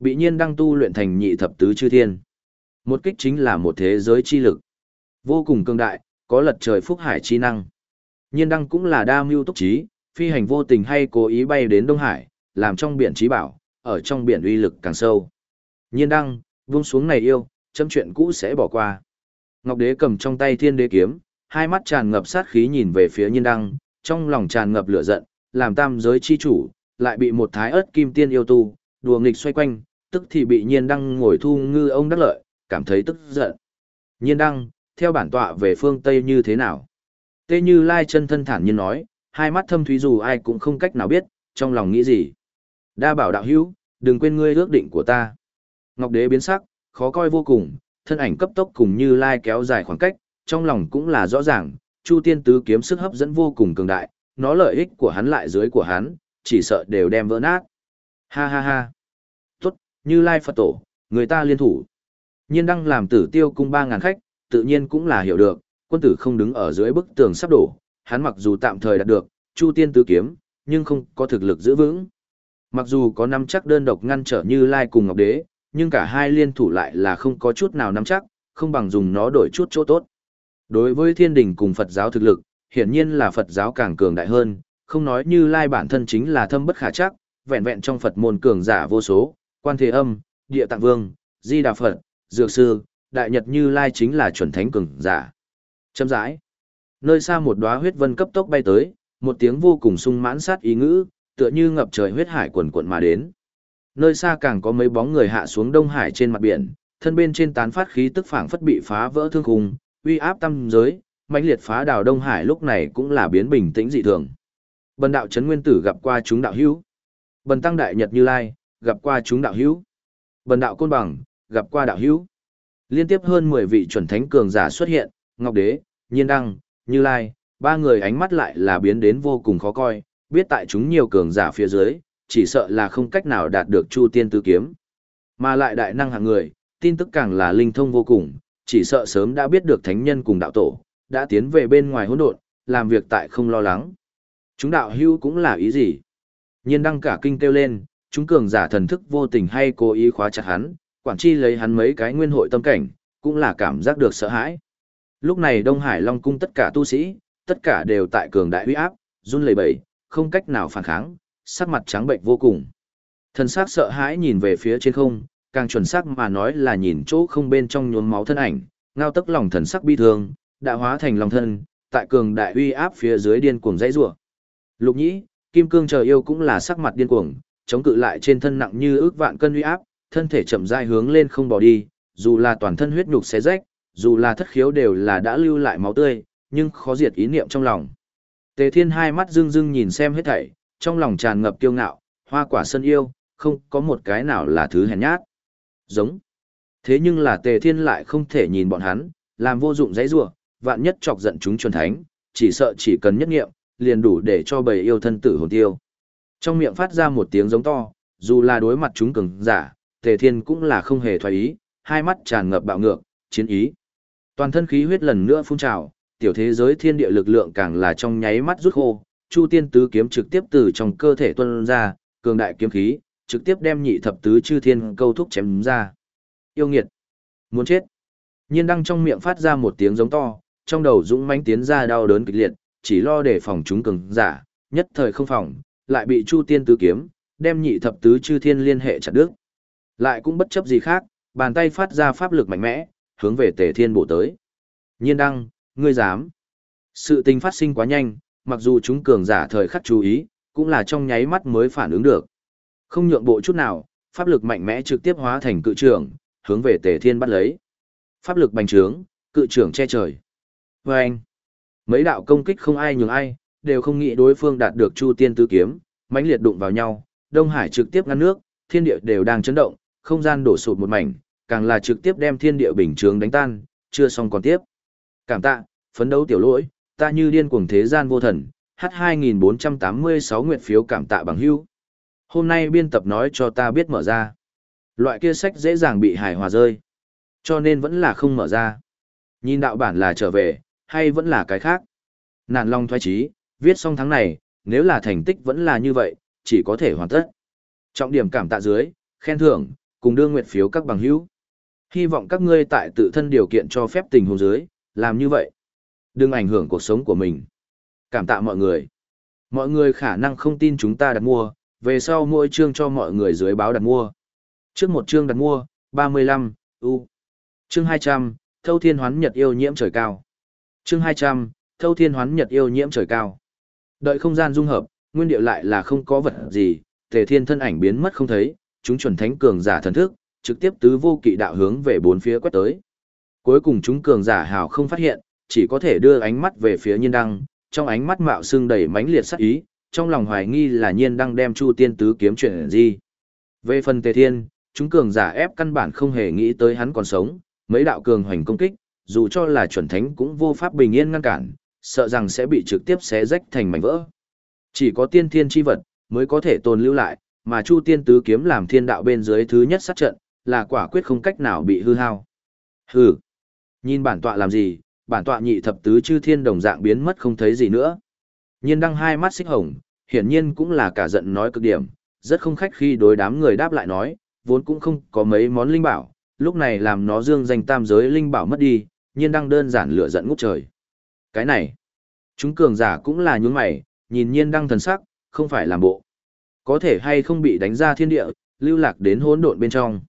Bị nhiên đăng tu luyện thành nhị thập tứ chư thiên. Một kích chính là một thế giới chi lực. Vô cùng cường đại, có lật trời phúc hải chi năng. Nhiên đăng cũng là đa mưu túc trí, phi hành vô tình hay cố ý bay đến Đông Hải, làm trong biển trí bảo, ở trong biển uy lực càng sâu. Nhiên đăng, vung xuống này yêu, chấm chuyện cũ sẽ bỏ qua. Ngọc đế cầm trong tay thiên đế kiếm, hai mắt tràn ngập sát khí nhìn về phía nhiên đăng, trong lòng tràn ngập lửa giận, làm tam giới chi chủ, lại bị một thái ớt kim tiên yêu tu, đùa nghịch xoay quanh, tức thì bị nhiên đăng ngồi thu ngư ông đắc lợi, cảm thấy tức giận. Nhiên đăng, theo bản tọa về phương Tây như thế nào? Tê Như Lai chân thân thản nhiên nói, hai mắt thâm thúy dù ai cũng không cách nào biết, trong lòng nghĩ gì. Đa bảo đạo hữu, đừng quên ngươi ước định của ta. Ngọc đế biến sắc, khó coi vô cùng, thân ảnh cấp tốc cùng Như Lai kéo dài khoảng cách, trong lòng cũng là rõ ràng, Chu Tiên Tứ kiếm sức hấp dẫn vô cùng cường đại, nó lợi ích của hắn lại dưới của hắn, chỉ sợ đều đem vỡ nát. Ha ha ha. Tốt, Như Lai Phật tổ, người ta liên thủ. Nhiên đăng làm tử tiêu cung 3.000 khách, tự nhiên cũng là hiểu được, quân tử không đứng ở dưới bức tường sắp đổ, hắn mặc dù tạm thời đạt được, Chu Tiên Tứ kiếm, nhưng không có thực lực giữ vững. Mặc dù có năm chắc đơn độc ngăn trở Như Lai cùng Ngọc Đế, nhưng cả hai liên thủ lại là không có chút nào nắm chắc, không bằng dùng nó đổi chút chỗ tốt. Đối với thiên đình cùng Phật giáo thực lực, hiển nhiên là Phật giáo càng cường đại hơn, không nói như lai bản thân chính là thâm bất khả chắc, vẹn vẹn trong Phật môn cường giả vô số, quan thế âm, địa tạng vương, di đà Phật, dược sư, đại nhật như lai chính là chuẩn thánh cường giả. Châm rãi. Nơi xa một đóa huyết vân cấp tốc bay tới, một tiếng vô cùng sung mãn sát ý ngữ, tựa như ngập trời huyết hải quần quận mà đến. Nơi xa càng có mấy bóng người hạ xuống Đông Hải trên mặt biển, thân bên trên tán phát khí tức phảng phất bị phá vỡ thương khung, uy áp tâm giới, mãnh liệt phá đảo Đông Hải lúc này cũng là biến bình tĩnh dị thường. Bần đạo trấn nguyên tử gặp qua chúng đạo hữu. Bần tăng đại nhật Như Lai, gặp qua chúng đạo hữu. Bần đạo côn bằng, gặp qua đạo hữu. Liên tiếp hơn 10 vị chuẩn thánh cường giả xuất hiện, Ngọc Đế, Nhiên Đăng, Như Lai, ba người ánh mắt lại là biến đến vô cùng khó coi, biết tại chúng nhiều cường giả phía dưới, chỉ sợ là không cách nào đạt được Chu Tiên Tứ Kiếm. Mà lại đại năng hạng người, tin tức càng là linh thông vô cùng, chỉ sợ sớm đã biết được thánh nhân cùng đạo tổ, đã tiến về bên ngoài hỗn độn, làm việc tại không lo lắng. Chúng đạo hưu cũng là ý gì? Nhiên đăng cả kinh kêu lên, chúng cường giả thần thức vô tình hay cố ý khóa chặt hắn, quản chi lấy hắn mấy cái nguyên hội tâm cảnh, cũng là cảm giác được sợ hãi. Lúc này Đông Hải Long cung tất cả tu sĩ, tất cả đều tại cường đại uy áp, run lẩy bẩy, không cách nào phản kháng, sắc mặt trắng bệnh vô cùng. Thần sắc sợ hãi nhìn về phía trên không, càng chuẩn xác mà nói là nhìn chỗ không bên trong nhuốm máu thân ảnh, ngao tức lòng thần sắc bi thương, đã hóa thành lòng thân, tại cường đại uy áp phía dưới điên cuồng dãy rủa. Lục Nhĩ, Kim Cương chờ yêu cũng là sắc mặt điên cuồng, chống cự lại trên thân nặng như ước vạn cân uy áp, thân thể chậm rãi hướng lên không bỏ đi, dù là toàn thân huyết nhục xé rách, dù là thất khiếu đều là đã lưu lại máu tươi, nhưng khó diệt ý niệm trong lòng. Tề Thiên hai mắt rưng rưng nhìn xem hết thảy, trong lòng tràn ngập kiêu ngạo, hoa quả sân yêu, không có một cái nào là thứ hèn nhát. Giống. Thế nhưng là Tề Thiên lại không thể nhìn bọn hắn, làm vô dụng dãy rủa, vạn nhất chọc giận chúng chuẩn thánh, chỉ sợ chỉ cần nhất nghiệm, liền đủ để cho bầy yêu thân tử hồn tiêu. Trong miệng phát ra một tiếng giống to, dù là đối mặt chúng cường giả, Tề Thiên cũng là không hề thoái ý, hai mắt tràn ngập bạo ngược, chiến ý. Toàn thân khí huyết lần nữa phun trào, tiểu thế giới thiên địa lực lượng càng là trong nháy mắt rút khô, Chu Tiên tứ kiếm trực tiếp từ trong cơ thể tuôn ra, cường đại kiếm khí, trực tiếp đem nhị thập tứ chư thiên câu thúc chém ra. Yêu nghiệt, muốn chết. Nhiên đăng trong miệng phát ra một tiếng giống to, trong đầu dũng mãnh tiến ra đau đớn kịch liệt, chỉ lo để phòng chúng cường giả, nhất thời không phòng, lại bị Chu Tiên tứ kiếm, đem nhị thập tứ chư thiên liên hệ chặt đứt. Lại cũng bất chấp gì khác, bàn tay phát ra pháp lực mạnh mẽ, hướng về Tề Thiên bổ tới. Nhiên đăng, ngươi dám. Sự tình phát sinh quá nhanh, mặc dù chúng cường giả thời khắc chú ý, cũng là trong nháy mắt mới phản ứng được. Không nhượng bộ chút nào, pháp lực mạnh mẽ trực tiếp hóa thành cự trưởng, hướng về Tề Thiên bắt lấy. Pháp lực bành trướng, cự trưởng che trời. Và anh, mấy đạo công kích không ai nhường ai, đều không nghĩ đối phương đạt được Chu Tiên Tứ Kiếm, mãnh liệt đụng vào nhau, Đông Hải trực tiếp ngăn nước, thiên địa đều đang chấn động, không gian đổ sụt một mảnh, càng là trực tiếp đem thiên địa bình trướng đánh tan, chưa xong còn tiếp. Cảm tạ, phấn đấu tiểu lỗi, ta như điên cuồng thế gian vô thần, H2486 nguyệt phiếu cảm tạ bằng hữu. Hôm nay biên tập nói cho ta biết mở ra. Loại kia sách dễ dàng bị hài hòa rơi. Cho nên vẫn là không mở ra. Nhìn đạo bản là trở về, hay vẫn là cái khác. Nạn long thoái trí, viết xong tháng này, nếu là thành tích vẫn là như vậy, chỉ có thể hoàn tất. Trọng điểm cảm tạ dưới, khen thưởng, cùng đưa nguyện phiếu các bằng hữu. Hy vọng các ngươi tại tự thân điều kiện cho phép tình huống dưới, làm như vậy. Đừng ảnh hưởng cuộc sống của mình. Cảm tạ mọi người. Mọi người khả năng không tin chúng ta đặt mua, về sau mỗi chương cho mọi người dưới báo đặt mua. Trước một chương đặt mua, 35, U. Chương 200, Thâu Thiên Hoán Nhật yêu nhiễm trời cao. Chương 200, Thâu Thiên Hoán Nhật yêu nhiễm trời cao. Đợi không gian dung hợp, nguyên điệu lại là không có vật gì, Tề Thiên thân ảnh biến mất không thấy, chúng chuẩn thánh cường giả thần thức, trực tiếp tứ vô kỵ đạo hướng về bốn phía quét tới. Cuối cùng chúng cường giả hào không phát hiện, chỉ có thể đưa ánh mắt về phía nhiên đăng, trong ánh mắt mạo xương đầy mãnh liệt sát ý, trong lòng hoài nghi là nhiên đăng đem chu tiên tứ kiếm chuyện gì. Về phần tề thiên, chúng cường giả ép căn bản không hề nghĩ tới hắn còn sống, mấy đạo cường hoành công kích, dù cho là chuẩn thánh cũng vô pháp bình yên ngăn cản, sợ rằng sẽ bị trực tiếp xé rách thành mảnh vỡ. Chỉ có tiên thiên chi vật mới có thể tồn lưu lại, mà Chu Tiên tứ kiếm làm thiên đạo bên dưới thứ nhất sát trận, là quả quyết không cách nào bị hư hao. Hừ. Nhìn bản tọa làm gì, bản tọa nhị thập tứ chư thiên đồng dạng biến mất không thấy gì nữa. Nhiên đăng hai mắt xích hồng, hiển nhiên cũng là cả giận nói cực điểm, rất không khách khi đối đám người đáp lại nói, vốn cũng không có mấy món linh bảo, lúc này làm nó dương danh tam giới linh bảo mất đi, nhiên đăng đơn giản lửa giận ngút trời. Cái này, chúng cường giả cũng là nhướng mày, nhìn nhiên đăng thần sắc, không phải làm bộ. Có thể hay không bị đánh ra thiên địa, lưu lạc đến hỗn độn bên trong.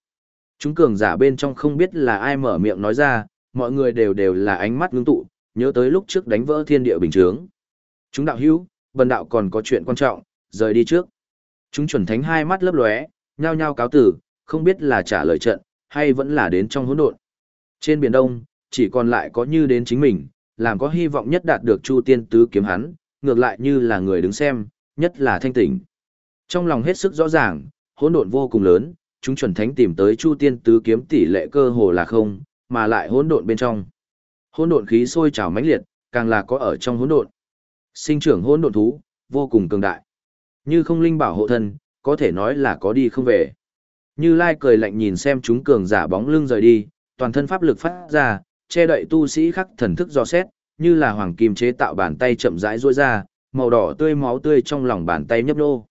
Chúng cường giả bên trong không biết là ai mở miệng nói ra, mọi người đều đều là ánh mắt ngưng tụ, nhớ tới lúc trước đánh vỡ thiên địa bình chướng. Chúng đạo hữu, bần đạo còn có chuyện quan trọng, rời đi trước. Chúng chuẩn thánh hai mắt lấp lóe, nhao nhao cáo tử, không biết là trả lời trận, hay vẫn là đến trong hỗn độn. Trên biển Đông, chỉ còn lại có như đến chính mình, làm có hy vọng nhất đạt được Chu Tiên Tứ kiếm hắn, ngược lại như là người đứng xem, nhất là thanh tỉnh. Trong lòng hết sức rõ ràng, hỗn độn vô cùng lớn, chúng chuẩn thánh tìm tới Chu Tiên tứ kiếm tỷ lệ cơ hồ là không, mà lại hỗn độn bên trong. Hỗn độn khí sôi trào mãnh liệt, càng là có ở trong hỗn độn. Sinh trưởng hỗn độn thú, vô cùng cường đại. Như không linh bảo hộ thân, có thể nói là có đi không về. Như Lai cười lạnh nhìn xem chúng cường giả bóng lưng rời đi, toàn thân pháp lực phát ra, che đậy tu sĩ khắc thần thức do xét, như là hoàng kim chế tạo bàn tay chậm rãi duỗi ra, màu đỏ tươi máu tươi trong lòng bàn tay nhấp nô.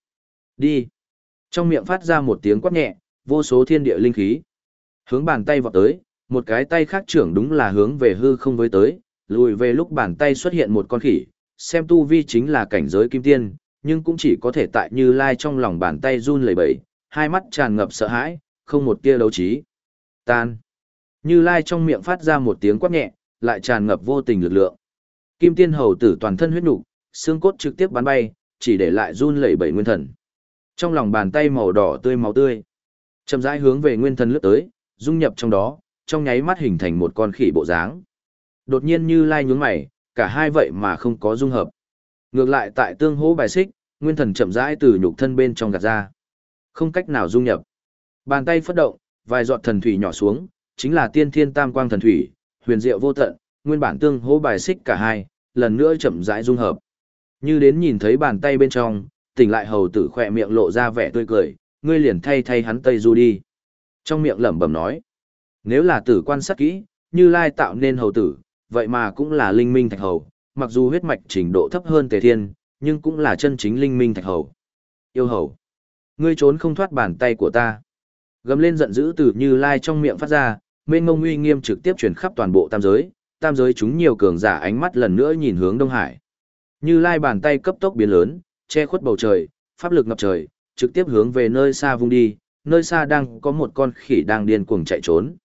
Đi. Trong miệng phát ra một tiếng quát nhẹ, vô số thiên địa linh khí. Hướng bàn tay vọt tới, một cái tay khác trưởng đúng là hướng về hư không với tới, lùi về lúc bàn tay xuất hiện một con khỉ, xem tu vi chính là cảnh giới kim tiên, nhưng cũng chỉ có thể tại như lai trong lòng bàn tay run lẩy bẩy, hai mắt tràn ngập sợ hãi, không một tia đấu trí. Tan. Như lai trong miệng phát ra một tiếng quát nhẹ, lại tràn ngập vô tình lực lượng. Kim tiên hầu tử toàn thân huyết nục, xương cốt trực tiếp bắn bay, chỉ để lại run lẩy bẩy nguyên thần. Trong lòng bàn tay màu đỏ tươi máu tươi, chậm rãi hướng về nguyên thần lướt tới, dung nhập trong đó, trong nháy mắt hình thành một con khỉ bộ dáng. Đột nhiên như lai nhướng mày, cả hai vậy mà không có dung hợp. Ngược lại tại tương hỗ bài xích, nguyên thần chậm rãi từ nhục thân bên trong gạt ra. Không cách nào dung nhập. Bàn tay phất động, vài giọt thần thủy nhỏ xuống, chính là tiên thiên tam quang thần thủy, huyền diệu vô tận, nguyên bản tương hỗ bài xích cả hai, lần nữa chậm rãi dung hợp. Như đến nhìn thấy bàn tay bên trong, tỉnh lại hầu tử khỏe miệng lộ ra vẻ tươi cười, ngươi liền thay thay hắn tây du đi. Trong miệng lẩm bẩm nói, nếu là tử quan sát kỹ, như lai tạo nên hầu tử, vậy mà cũng là linh minh thạch hầu, mặc dù huyết mạch trình độ thấp hơn tề thiên, nhưng cũng là chân chính linh minh thạch hầu. Yêu hầu, ngươi trốn không thoát bàn tay của ta. Gầm lên giận dữ từ như lai trong miệng phát ra, mênh mông uy nghiêm trực tiếp truyền khắp toàn bộ tam giới, tam giới chúng nhiều cường giả ánh mắt lần nữa nhìn hướng Đông Hải. Như lai bàn tay cấp tốc biến lớn, che khuất bầu trời, pháp lực ngập trời, trực tiếp hướng về nơi xa vung đi, nơi xa đang có một con khỉ đang điên cuồng chạy trốn.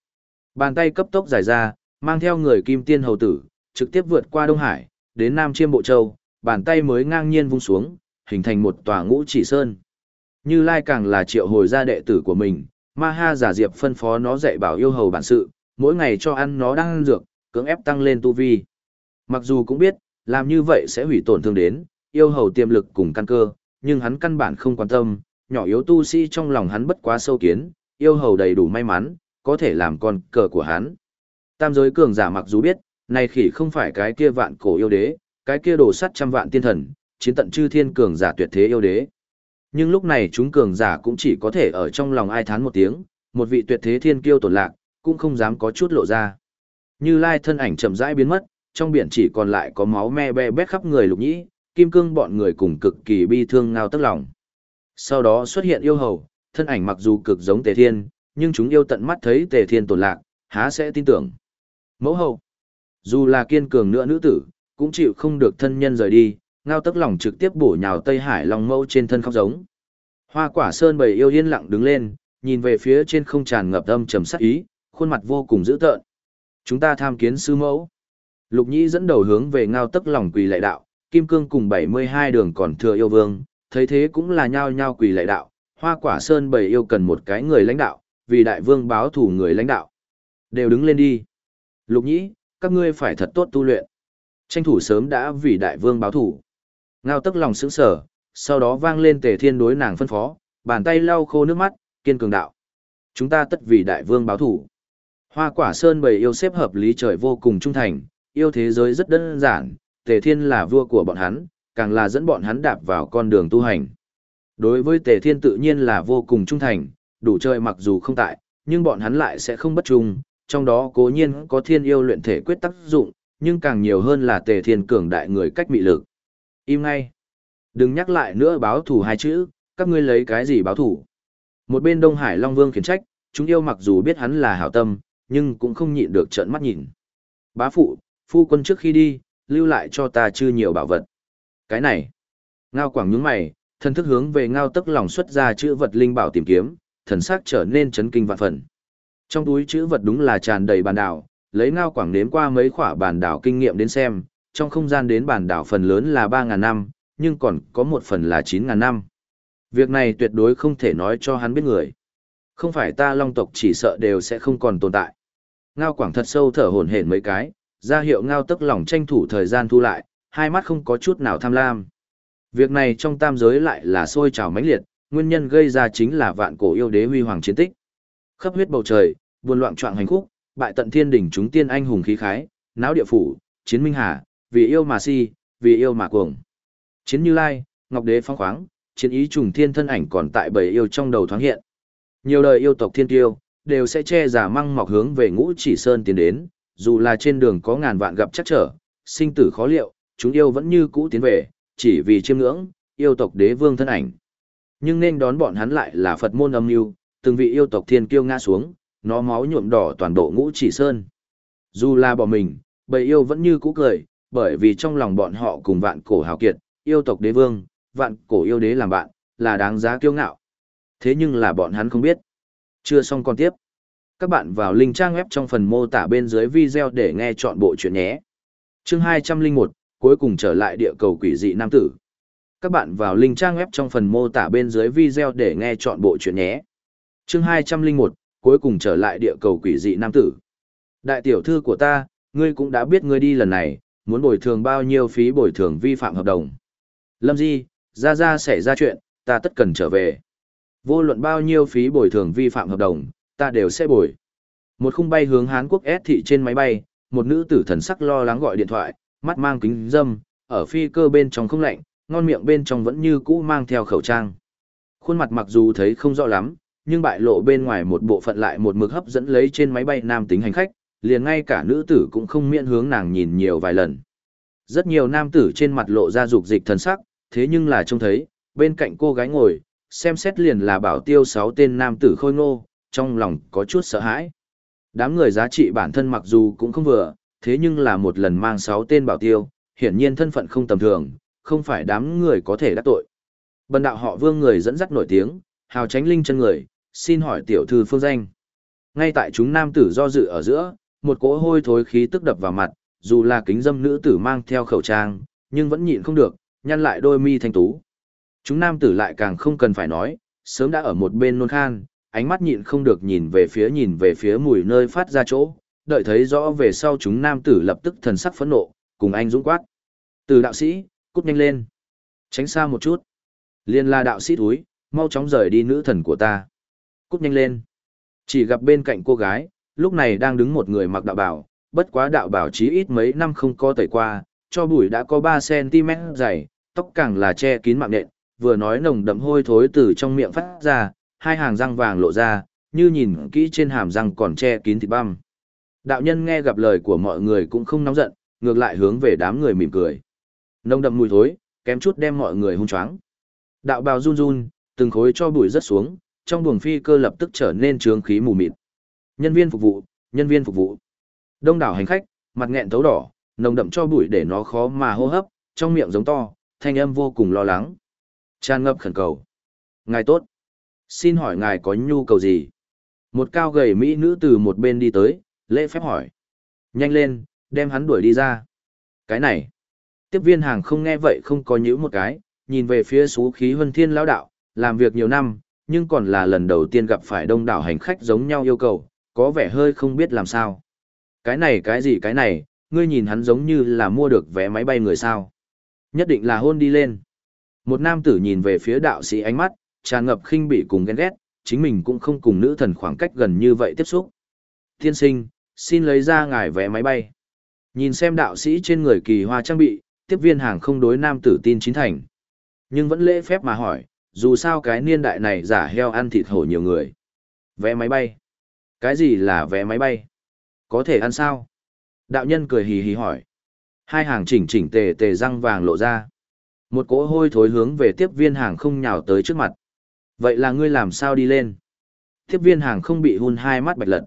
Bàn tay cấp tốc dài ra, mang theo người kim tiên hầu tử, trực tiếp vượt qua Đông Hải, đến Nam Chiêm Bộ Châu, bàn tay mới ngang nhiên vung xuống, hình thành một tòa ngũ chỉ sơn. Như Lai càng là triệu hồi ra đệ tử của mình, Ma Ha giả diệp phân phó nó dạy bảo yêu hầu bản sự, mỗi ngày cho ăn nó đang ăn dược, cưỡng ép tăng lên tu vi. Mặc dù cũng biết, làm như vậy sẽ hủy tổn thương đến, yêu hầu tiềm lực cùng căn cơ, nhưng hắn căn bản không quan tâm, nhỏ yếu tu sĩ trong lòng hắn bất quá sâu kiến, yêu hầu đầy đủ may mắn, có thể làm con cờ của hắn. Tam giới cường giả mặc dù biết, này khỉ không phải cái kia vạn cổ yêu đế, cái kia đồ sắt trăm vạn tiên thần, chiến tận chư thiên cường giả tuyệt thế yêu đế. Nhưng lúc này chúng cường giả cũng chỉ có thể ở trong lòng ai thán một tiếng, một vị tuyệt thế thiên kiêu tổn lạc, cũng không dám có chút lộ ra. Như Lai thân ảnh chậm rãi biến mất, trong biển chỉ còn lại có máu me be bét khắp người lục nhĩ, kim cương bọn người cùng cực kỳ bi thương ngao tức lòng. Sau đó xuất hiện yêu hầu, thân ảnh mặc dù cực giống tề thiên, nhưng chúng yêu tận mắt thấy tề thiên tổn lạc, há sẽ tin tưởng. Mẫu hầu, dù là kiên cường nữa nữ tử, cũng chịu không được thân nhân rời đi, ngao tức lòng trực tiếp bổ nhào Tây Hải Long mẫu trên thân khóc giống. Hoa quả sơn bầy yêu yên lặng đứng lên, nhìn về phía trên không tràn ngập âm trầm sắc ý, khuôn mặt vô cùng dữ tợn. Chúng ta tham kiến sư mẫu. Lục Nhĩ dẫn đầu hướng về ngao tức lòng quỳ lạy đạo, Kim Cương cùng 72 đường còn thừa yêu vương, thấy thế cũng là nhao nhao quỳ lạy đạo, hoa quả sơn bầy yêu cần một cái người lãnh đạo, vì đại vương báo thủ người lãnh đạo. Đều đứng lên đi. Lục Nhĩ, các ngươi phải thật tốt tu luyện. Tranh thủ sớm đã vì đại vương báo thủ. Ngao tức lòng sững sở, sau đó vang lên tề thiên đối nàng phân phó, bàn tay lau khô nước mắt, kiên cường đạo. Chúng ta tất vì đại vương báo thủ. Hoa quả sơn bầy yêu xếp hợp lý trời vô cùng trung thành, yêu thế giới rất đơn giản, tề thiên là vua của bọn hắn, càng là dẫn bọn hắn đạp vào con đường tu hành. Đối với tề thiên tự nhiên là vô cùng trung thành, đủ chơi mặc dù không tại, nhưng bọn hắn lại sẽ không bất trung, trong đó cố nhiên có thiên yêu luyện thể quyết tác dụng, nhưng càng nhiều hơn là tề thiên cường đại người cách mị lực. Im ngay. Đừng nhắc lại nữa báo thủ hai chữ, các ngươi lấy cái gì báo thủ. Một bên Đông Hải Long Vương khiển trách, chúng yêu mặc dù biết hắn là hảo tâm, nhưng cũng không nhịn được trợn mắt nhìn. Bá phụ, phu quân trước khi đi, lưu lại cho ta chư nhiều bảo vật. Cái này. Ngao quảng nhướng mày, thân thức hướng về ngao tức lòng xuất ra chữ vật linh bảo tìm kiếm, thần sắc trở nên chấn kinh vạn phần. Trong túi chữ vật đúng là tràn đầy bàn đảo, lấy ngao quảng nếm qua mấy khỏa bàn đảo kinh nghiệm đến xem, trong không gian đến bàn đảo phần lớn là 3.000 năm, nhưng còn có một phần là 9.000 năm. Việc này tuyệt đối không thể nói cho hắn biết người. Không phải ta long tộc chỉ sợ đều sẽ không còn tồn tại. Ngao quảng thật sâu thở hổn hển mấy cái, ra hiệu ngao tức lòng tranh thủ thời gian thu lại, hai mắt không có chút nào tham lam. Việc này trong tam giới lại là sôi trào mãnh liệt, nguyên nhân gây ra chính là vạn cổ yêu đế huy hoàng chiến tích. Khắp huyết bầu trời, buồn loạn trọng hành khúc, bại tận thiên đỉnh chúng tiên anh hùng khí khái, náo địa phủ, chiến minh hà, vì yêu mà si, vì yêu mà cuồng. Chiến Như Lai, Ngọc Đế phong khoáng, chiến ý trùng thiên thân ảnh còn tại bầy yêu trong đầu thoáng hiện. Nhiều đời yêu tộc thiên tiêu, đều sẽ che giả măng mọc hướng về ngũ chỉ sơn tiến đến, dù là trên đường có ngàn vạn gặp chắc trở, sinh tử khó liệu, chúng yêu vẫn như cũ tiến về, chỉ vì chiêm ngưỡng, yêu tộc đế vương thân ảnh. Nhưng nên đón bọn hắn lại là Phật môn âm mưu, từng vị yêu tộc thiên kiêu ngã xuống, nó máu nhuộm đỏ toàn bộ ngũ chỉ sơn. Dù là bỏ mình, bầy yêu vẫn như cũ cười, bởi vì trong lòng bọn họ cùng vạn cổ hào kiệt, yêu tộc đế vương, vạn cổ yêu đế làm bạn, là đáng giá kiêu ngạo. Thế nhưng là bọn hắn không biết. Chưa xong còn tiếp. Các bạn vào link trang web trong phần mô tả bên dưới video để nghe chọn bộ chuyện nhé. Chương 201, cuối cùng trở lại địa cầu quỷ dị nam tử. Các bạn vào link trang web trong phần mô tả bên dưới video để nghe chọn bộ chuyện nhé. Chương 201, cuối cùng trở lại địa cầu quỷ dị nam tử. Đại tiểu thư của ta, ngươi cũng đã biết ngươi đi lần này, muốn bồi thường bao nhiêu phí bồi thường vi phạm hợp đồng. Lâm Di, ra ra xảy ra chuyện, ta tất cần trở về. Vô luận bao nhiêu phí bồi thường vi phạm hợp đồng, ta đều sẽ bồi. Một khung bay hướng Hán Quốc S thị trên máy bay, một nữ tử thần sắc lo lắng gọi điện thoại, mắt mang kính dâm, ở phi cơ bên trong không lạnh, ngon miệng bên trong vẫn như cũ mang theo khẩu trang. Khuôn mặt mặc dù thấy không rõ lắm, nhưng bại lộ bên ngoài một bộ phận lại một mực hấp dẫn lấy trên máy bay nam tính hành khách, liền ngay cả nữ tử cũng không miễn hướng nàng nhìn nhiều vài lần. Rất nhiều nam tử trên mặt lộ ra dục dịch thần sắc, thế nhưng là trông thấy, bên cạnh cô gái ngồi, xem xét liền là bảo tiêu sáu tên nam tử khôi ngô, trong lòng có chút sợ hãi. Đám người giá trị bản thân mặc dù cũng không vừa, thế nhưng là một lần mang sáu tên bảo tiêu, hiển nhiên thân phận không tầm thường, không phải đám người có thể đắc tội. Bần đạo họ vương người dẫn dắt nổi tiếng, hào tránh linh chân người, xin hỏi tiểu thư phương danh. Ngay tại chúng nam tử do dự ở giữa, một cỗ hôi thối khí tức đập vào mặt, dù là kính dâm nữ tử mang theo khẩu trang, nhưng vẫn nhịn không được, nhăn lại đôi mi thanh tú. Chúng nam tử lại càng không cần phải nói, sớm đã ở một bên nôn khan, ánh mắt nhịn không được nhìn về phía nhìn về phía mùi nơi phát ra chỗ, đợi thấy rõ về sau chúng nam tử lập tức thần sắc phẫn nộ, cùng anh dũng quát. Từ đạo sĩ, cút nhanh lên. Tránh xa một chút. Liên la đạo sĩ túi, mau chóng rời đi nữ thần của ta. Cút nhanh lên. Chỉ gặp bên cạnh cô gái, lúc này đang đứng một người mặc đạo bảo, bất quá đạo bảo chí ít mấy năm không có tẩy qua, cho bụi đã có 3cm dày, tóc càng là che kín mạng nện, vừa nói nồng đậm hôi thối từ trong miệng phát ra, hai hàng răng vàng lộ ra, như nhìn kỹ trên hàm răng còn che kín thịt băm. Đạo nhân nghe gặp lời của mọi người cũng không nóng giận, ngược lại hướng về đám người mỉm cười. Nồng đậm mùi thối, kém chút đem mọi người hung choáng. Đạo bào run run, từng khối cho bụi rất xuống, trong buồng phi cơ lập tức trở nên trướng khí mù mịt. Nhân viên phục vụ, nhân viên phục vụ. Đông đảo hành khách, mặt nghẹn tấu đỏ, nồng đậm cho bụi để nó khó mà hô hấp, trong miệng giống to, thanh âm vô cùng lo lắng. Tràn ngập khẩn cầu. Ngài tốt. Xin hỏi ngài có nhu cầu gì? Một cao gầy mỹ nữ từ một bên đi tới, lễ phép hỏi. Nhanh lên, đem hắn đuổi đi ra. Cái này. Tiếp viên hàng không nghe vậy không có nhữ một cái, nhìn về phía xú khí huân thiên lão đạo, làm việc nhiều năm, nhưng còn là lần đầu tiên gặp phải đông đảo hành khách giống nhau yêu cầu, có vẻ hơi không biết làm sao. Cái này cái gì cái này, ngươi nhìn hắn giống như là mua được vé máy bay người sao. Nhất định là hôn đi lên. Một nam tử nhìn về phía đạo sĩ ánh mắt, tràn ngập khinh bỉ cùng ghen ghét, chính mình cũng không cùng nữ thần khoảng cách gần như vậy tiếp xúc. Tiên sinh, xin lấy ra ngài vé máy bay. Nhìn xem đạo sĩ trên người kỳ hoa trang bị, tiếp viên hàng không đối nam tử tin chính thành. Nhưng vẫn lễ phép mà hỏi, dù sao cái niên đại này giả heo ăn thịt hổ nhiều người. Vé máy bay. Cái gì là vé máy bay? Có thể ăn sao? Đạo nhân cười hì hì hỏi. Hai hàng chỉnh chỉnh tề tề răng vàng lộ ra. Một cỗ hôi thối hướng về tiếp viên hàng không nhào tới trước mặt. Vậy là ngươi làm sao đi lên? Tiếp viên hàng không bị hun hai mắt bạch lật.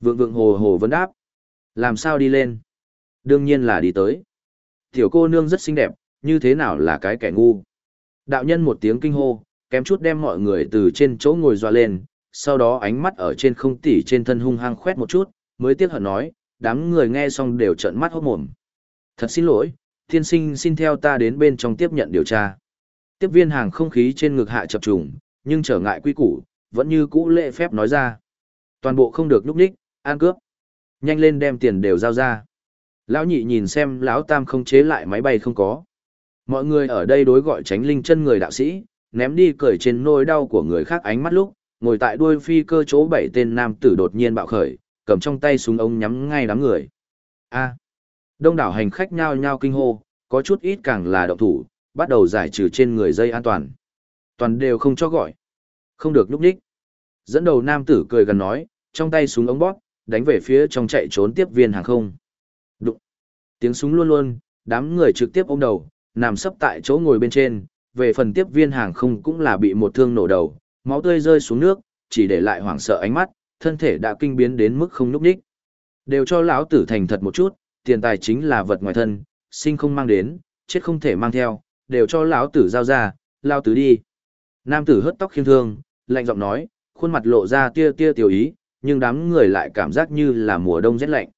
Vượng vượng hồ hồ vấn đáp. Làm sao đi lên? Đương nhiên là đi tới. Tiểu cô nương rất xinh đẹp, như thế nào là cái kẻ ngu? Đạo nhân một tiếng kinh hô, kém chút đem mọi người từ trên chỗ ngồi dọa lên, sau đó ánh mắt ở trên không tỉ trên thân hung hăng khoét một chút, mới tiếc hận nói, đám người nghe xong đều trợn mắt hốt mồm. Thật xin lỗi, thiên sinh xin theo ta đến bên trong tiếp nhận điều tra. Tiếp viên hàng không khí trên ngực hạ chập trùng, nhưng trở ngại quy củ, vẫn như cũ lễ phép nói ra. Toàn bộ không được núp đích, an cướp. Nhanh lên đem tiền đều giao ra. Lão nhị nhìn xem lão tam không chế lại máy bay không có. Mọi người ở đây đối gọi tránh linh chân người đạo sĩ, ném đi cởi trên nôi đau của người khác ánh mắt lúc, ngồi tại đuôi phi cơ chỗ bảy tên nam tử đột nhiên bạo khởi, cầm trong tay súng ống nhắm ngay đám người. A. Đông đảo hành khách nhao nhao kinh hô, có chút ít càng là động thủ, bắt đầu giải trừ trên người dây an toàn. Toàn đều không cho gọi. Không được lúc đích. Dẫn đầu nam tử cười gần nói, trong tay súng ống bóp, đánh về phía trong chạy trốn tiếp viên hàng không. Đụng. Tiếng súng luôn luôn, đám người trực tiếp ôm đầu, nằm sấp tại chỗ ngồi bên trên, về phần tiếp viên hàng không cũng là bị một thương nổ đầu, máu tươi rơi xuống nước, chỉ để lại hoảng sợ ánh mắt, thân thể đã kinh biến đến mức không núp đích. Đều cho lão tử thành thật một chút, tiền tài chính là vật ngoài thân, sinh không mang đến, chết không thể mang theo, đều cho lão tử giao ra, lao tử đi. Nam tử hất tóc khiêm thương, lạnh giọng nói, khuôn mặt lộ ra tia tia tiểu ý, nhưng đám người lại cảm giác như là mùa đông rét lạnh.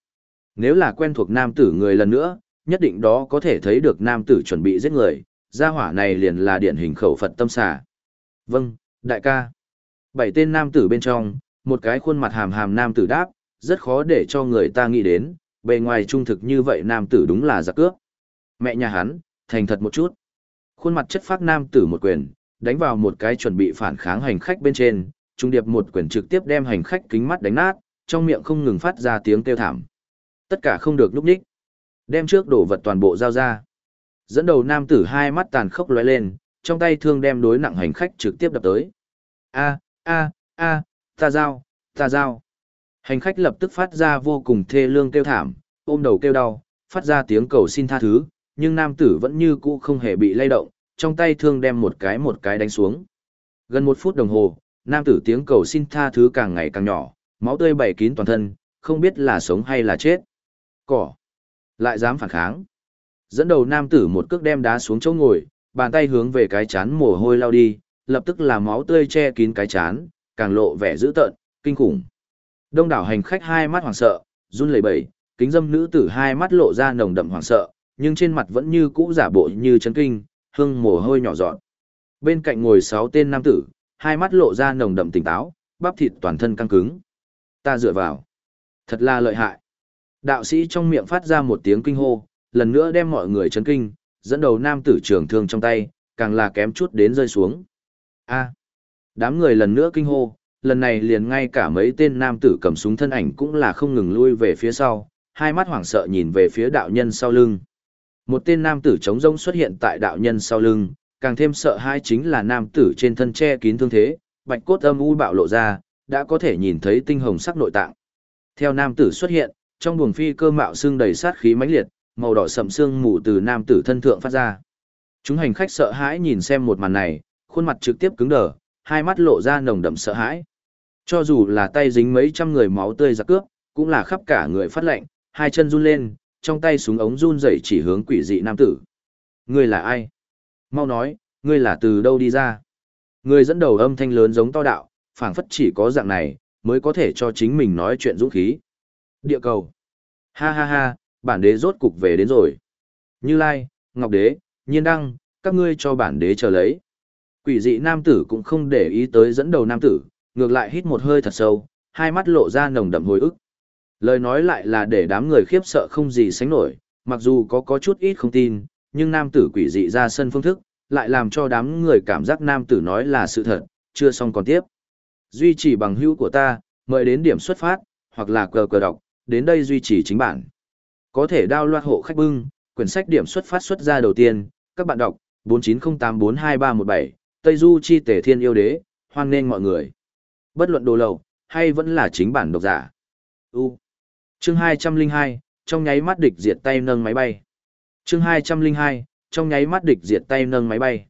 Nếu là quen thuộc nam tử người lần nữa, nhất định đó có thể thấy được nam tử chuẩn bị giết người, gia hỏa này liền là điển hình khẩu Phật tâm xà. Vâng, đại ca. Bảy tên nam tử bên trong, một cái khuôn mặt hàm hàm nam tử đáp, rất khó để cho người ta nghĩ đến, bề ngoài trung thực như vậy nam tử đúng là giặc cướp. Mẹ nhà hắn, thành thật một chút. Khuôn mặt chất phác nam tử một quyền, đánh vào một cái chuẩn bị phản kháng hành khách bên trên, trung điệp một quyền trực tiếp đem hành khách kính mắt đánh nát, trong miệng không ngừng phát ra tiếng kêu thảm. Tất cả không được lúc đích. Đem trước đổ vật toàn bộ giao ra. Dẫn đầu nam tử hai mắt tàn khốc lóe lên, trong tay thương đem đối nặng hành khách trực tiếp đập tới. A, a, a, ta giao, ta giao. Hành khách lập tức phát ra vô cùng thê lương kêu thảm, ôm đầu kêu đau, phát ra tiếng cầu xin tha thứ, nhưng nam tử vẫn như cũ không hề bị lay động, trong tay thương đem một cái một cái đánh xuống. Gần một phút đồng hồ, nam tử tiếng cầu xin tha thứ càng ngày càng nhỏ, máu tươi bảy kín toàn thân, không biết là sống hay là chết. Cỏ. Lại dám phản kháng. Dẫn đầu nam tử một cước đem đá xuống chỗ ngồi, bàn tay hướng về cái chán mồ hôi lao đi, lập tức là máu tươi che kín cái chán, càng lộ vẻ dữ tợn, kinh khủng. Đông đảo hành khách hai mắt hoảng sợ, run lẩy bẩy, kính dâm nữ tử hai mắt lộ ra nồng đậm hoảng sợ, nhưng trên mặt vẫn như cũ giả bộ như chấn kinh, hương mồ hôi nhỏ giọt. Bên cạnh ngồi sáu tên nam tử, hai mắt lộ ra nồng đậm tỉnh táo, bắp thịt toàn thân căng cứng. Ta dựa vào. Thật là lợi hại. Đạo sĩ trong miệng phát ra một tiếng kinh hô, lần nữa đem mọi người chấn kinh, dẫn đầu nam tử trường thương trong tay, càng là kém chút đến rơi xuống. A. Đám người lần nữa kinh hô, lần này liền ngay cả mấy tên nam tử cầm súng thân ảnh cũng là không ngừng lui về phía sau, hai mắt hoảng sợ nhìn về phía đạo nhân sau lưng. Một tên nam tử trống rông xuất hiện tại đạo nhân sau lưng, càng thêm sợ hai chính là nam tử trên thân che kín thương thế, bạch cốt âm u bạo lộ ra, đã có thể nhìn thấy tinh hồng sắc nội tạng. Theo nam tử xuất hiện, trong buồng phi cơ mạo xương đầy sát khí mãnh liệt, màu đỏ sậm xương mù từ nam tử thân thượng phát ra. Chúng hành khách sợ hãi nhìn xem một màn này, khuôn mặt trực tiếp cứng đờ, hai mắt lộ ra nồng đậm sợ hãi. Cho dù là tay dính mấy trăm người máu tươi giặc cướp, cũng là khắp cả người phát lệnh, hai chân run lên, trong tay súng ống run rẩy chỉ hướng quỷ dị nam tử. Ngươi là ai? Mau nói, ngươi là từ đâu đi ra? Ngươi dẫn đầu âm thanh lớn giống to đạo, phảng phất chỉ có dạng này, mới có thể cho chính mình nói chuyện dũng khí. Địa cầu. Ha ha ha, bản đế rốt cục về đến rồi. Như Lai, Ngọc Đế, Nhiên Đăng, các ngươi cho bản đế chờ lấy. Quỷ dị nam tử cũng không để ý tới dẫn đầu nam tử, ngược lại hít một hơi thật sâu, hai mắt lộ ra nồng đậm hồi ức. Lời nói lại là để đám người khiếp sợ không gì sánh nổi, mặc dù có có chút ít không tin, nhưng nam tử quỷ dị ra sân phương thức, lại làm cho đám người cảm giác nam tử nói là sự thật, chưa xong còn tiếp. Duy trì bằng hữu của ta, mời đến điểm xuất phát, hoặc là cờ cờ đọc, đến đây duy trì chính bản. Có thể đao loạt hộ khách bưng, quyển sách điểm xuất phát xuất ra đầu tiên, các bạn đọc, 4908423317, Tây Du Chi Tể Thiên Yêu Đế, hoan nghênh mọi người. Bất luận đồ lầu, hay vẫn là chính bản độc giả. U. Chương 202, trong nháy mắt địch diệt tay nâng máy bay. Chương 202, trong nháy mắt địch diệt tay nâng máy bay.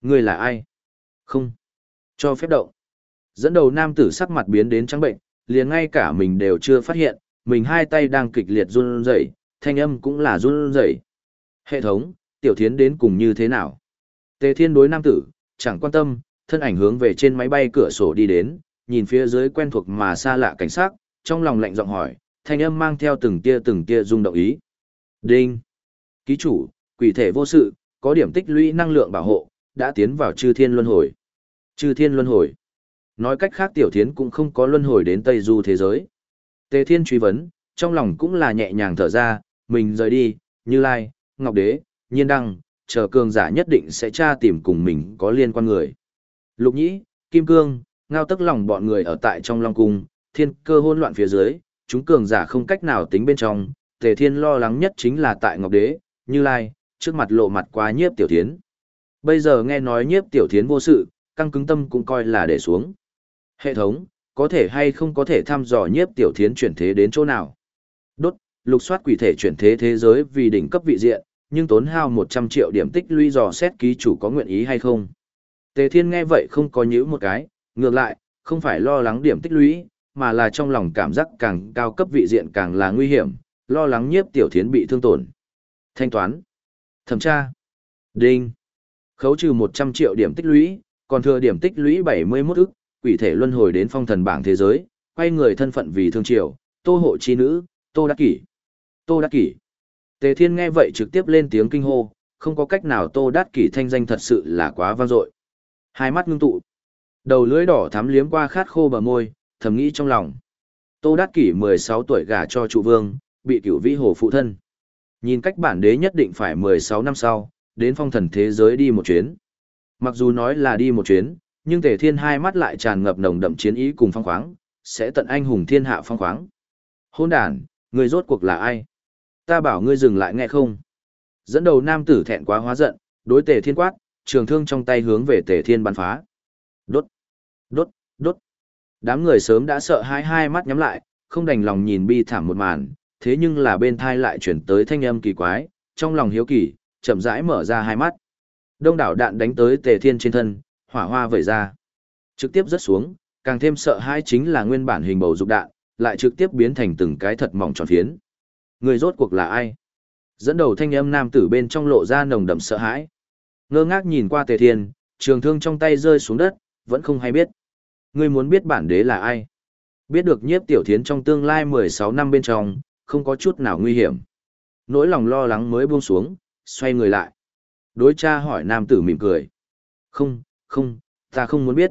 Người là ai? Không. Cho phép động. Dẫn đầu nam tử sắc mặt biến đến trắng bệnh, liền ngay cả mình đều chưa phát hiện, mình hai tay đang kịch liệt run rẩy, thanh âm cũng là run rẩy. Hệ thống, tiểu thiến đến cùng như thế nào? Tề thiên đối nam tử, chẳng quan tâm, thân ảnh hướng về trên máy bay cửa sổ đi đến, nhìn phía dưới quen thuộc mà xa lạ cảnh sát, trong lòng lạnh giọng hỏi, thanh âm mang theo từng tia từng tia rung động ý. Đinh. Ký chủ, quỷ thể vô sự, có điểm tích lũy năng lượng bảo hộ, đã tiến vào chư thiên luân hồi. Chư thiên luân hồi. Nói cách khác tiểu thiến cũng không có luân hồi đến Tây Du thế giới. Tề thiên truy vấn, trong lòng cũng là nhẹ nhàng thở ra, mình rời đi, như lai, ngọc đế, nhiên đăng, chờ cường giả nhất định sẽ tra tìm cùng mình có liên quan người. Lục nhĩ, kim cương, ngao tức lòng bọn người ở tại trong long cung, thiên cơ hỗn loạn phía dưới, chúng cường giả không cách nào tính bên trong, Tề Thiên lo lắng nhất chính là tại Ngọc Đế, Như Lai, trước mặt lộ mặt quá nhiếp tiểu thiến. Bây giờ nghe nói nhiếp tiểu thiến vô sự, căng cứng tâm cũng coi là để xuống. Hệ thống, có thể hay không có thể thăm dò nhiếp tiểu thiến chuyển thế đến chỗ nào? Đốt, lục soát quỷ thể chuyển thế thế giới vì đỉnh cấp vị diện, nhưng tốn hao 100 triệu điểm tích lũy dò xét ký chủ có nguyện ý hay không. Tề Thiên nghe vậy không có nhíu một cái, ngược lại, không phải lo lắng điểm tích lũy, mà là trong lòng cảm giác càng cao cấp vị diện càng là nguy hiểm, lo lắng nhiếp tiểu thiến bị thương tổn. Thanh toán. Thẩm tra. Đinh. Khấu trừ 100 triệu điểm tích lũy, còn thừa điểm tích lũy 71 ức, quỷ thể luân hồi đến phong thần bảng thế giới, quay người thân phận vì thương triều, tô hộ chi nữ, tô đắc kỷ. Tô đắc kỷ. Tề Thiên nghe vậy trực tiếp lên tiếng kinh hô, không có cách nào Tô Đát Kỷ thanh danh thật sự là quá vang dội. Hai mắt ngưng tụ, đầu lưỡi đỏ thắm liếm qua khát khô bờ môi, thầm nghĩ trong lòng. Tô Đát Kỷ 16 tuổi gả cho trụ vương, bị cửu vĩ hồ phụ thân. Nhìn cách bản đế nhất định phải 16 năm sau, đến phong thần thế giới đi một chuyến. Mặc dù nói là đi một chuyến, nhưng Tề Thiên hai mắt lại tràn ngập nồng đậm chiến ý cùng phong khoáng, sẽ tận anh hùng thiên hạ phong khoáng. Hôn đàn, người rốt cuộc là ai? Ta bảo ngươi dừng lại nghe không? Dẫn đầu nam tử thẹn quá hóa giận, đối tề thiên quát, trường thương trong tay hướng về tề thiên bắn phá. Đốt, đốt, đốt. Đám người sớm đã sợ hai hai mắt nhắm lại, không đành lòng nhìn bi thảm một màn, thế nhưng là bên thai lại chuyển tới thanh âm kỳ quái, trong lòng hiếu kỳ, chậm rãi mở ra hai mắt. Đông đảo đạn đánh tới tề thiên trên thân, hỏa hoa vẩy ra. Trực tiếp rớt xuống, càng thêm sợ hai chính là nguyên bản hình bầu dục đạn, lại trực tiếp biến thành từng cái thật mỏng tròn phiến. Người rốt cuộc là ai? Dẫn đầu thanh âm nam tử bên trong lộ ra nồng đậm sợ hãi. Ngơ ngác nhìn qua tề thiên, trường thương trong tay rơi xuống đất, vẫn không hay biết. Ngươi muốn biết bản đế là ai? Biết được nhiếp tiểu thiến trong tương lai 16 năm bên trong, không có chút nào nguy hiểm. Nỗi lòng lo lắng mới buông xuống, xoay người lại. Đối cha hỏi nam tử mỉm cười. Không, không, ta không muốn biết.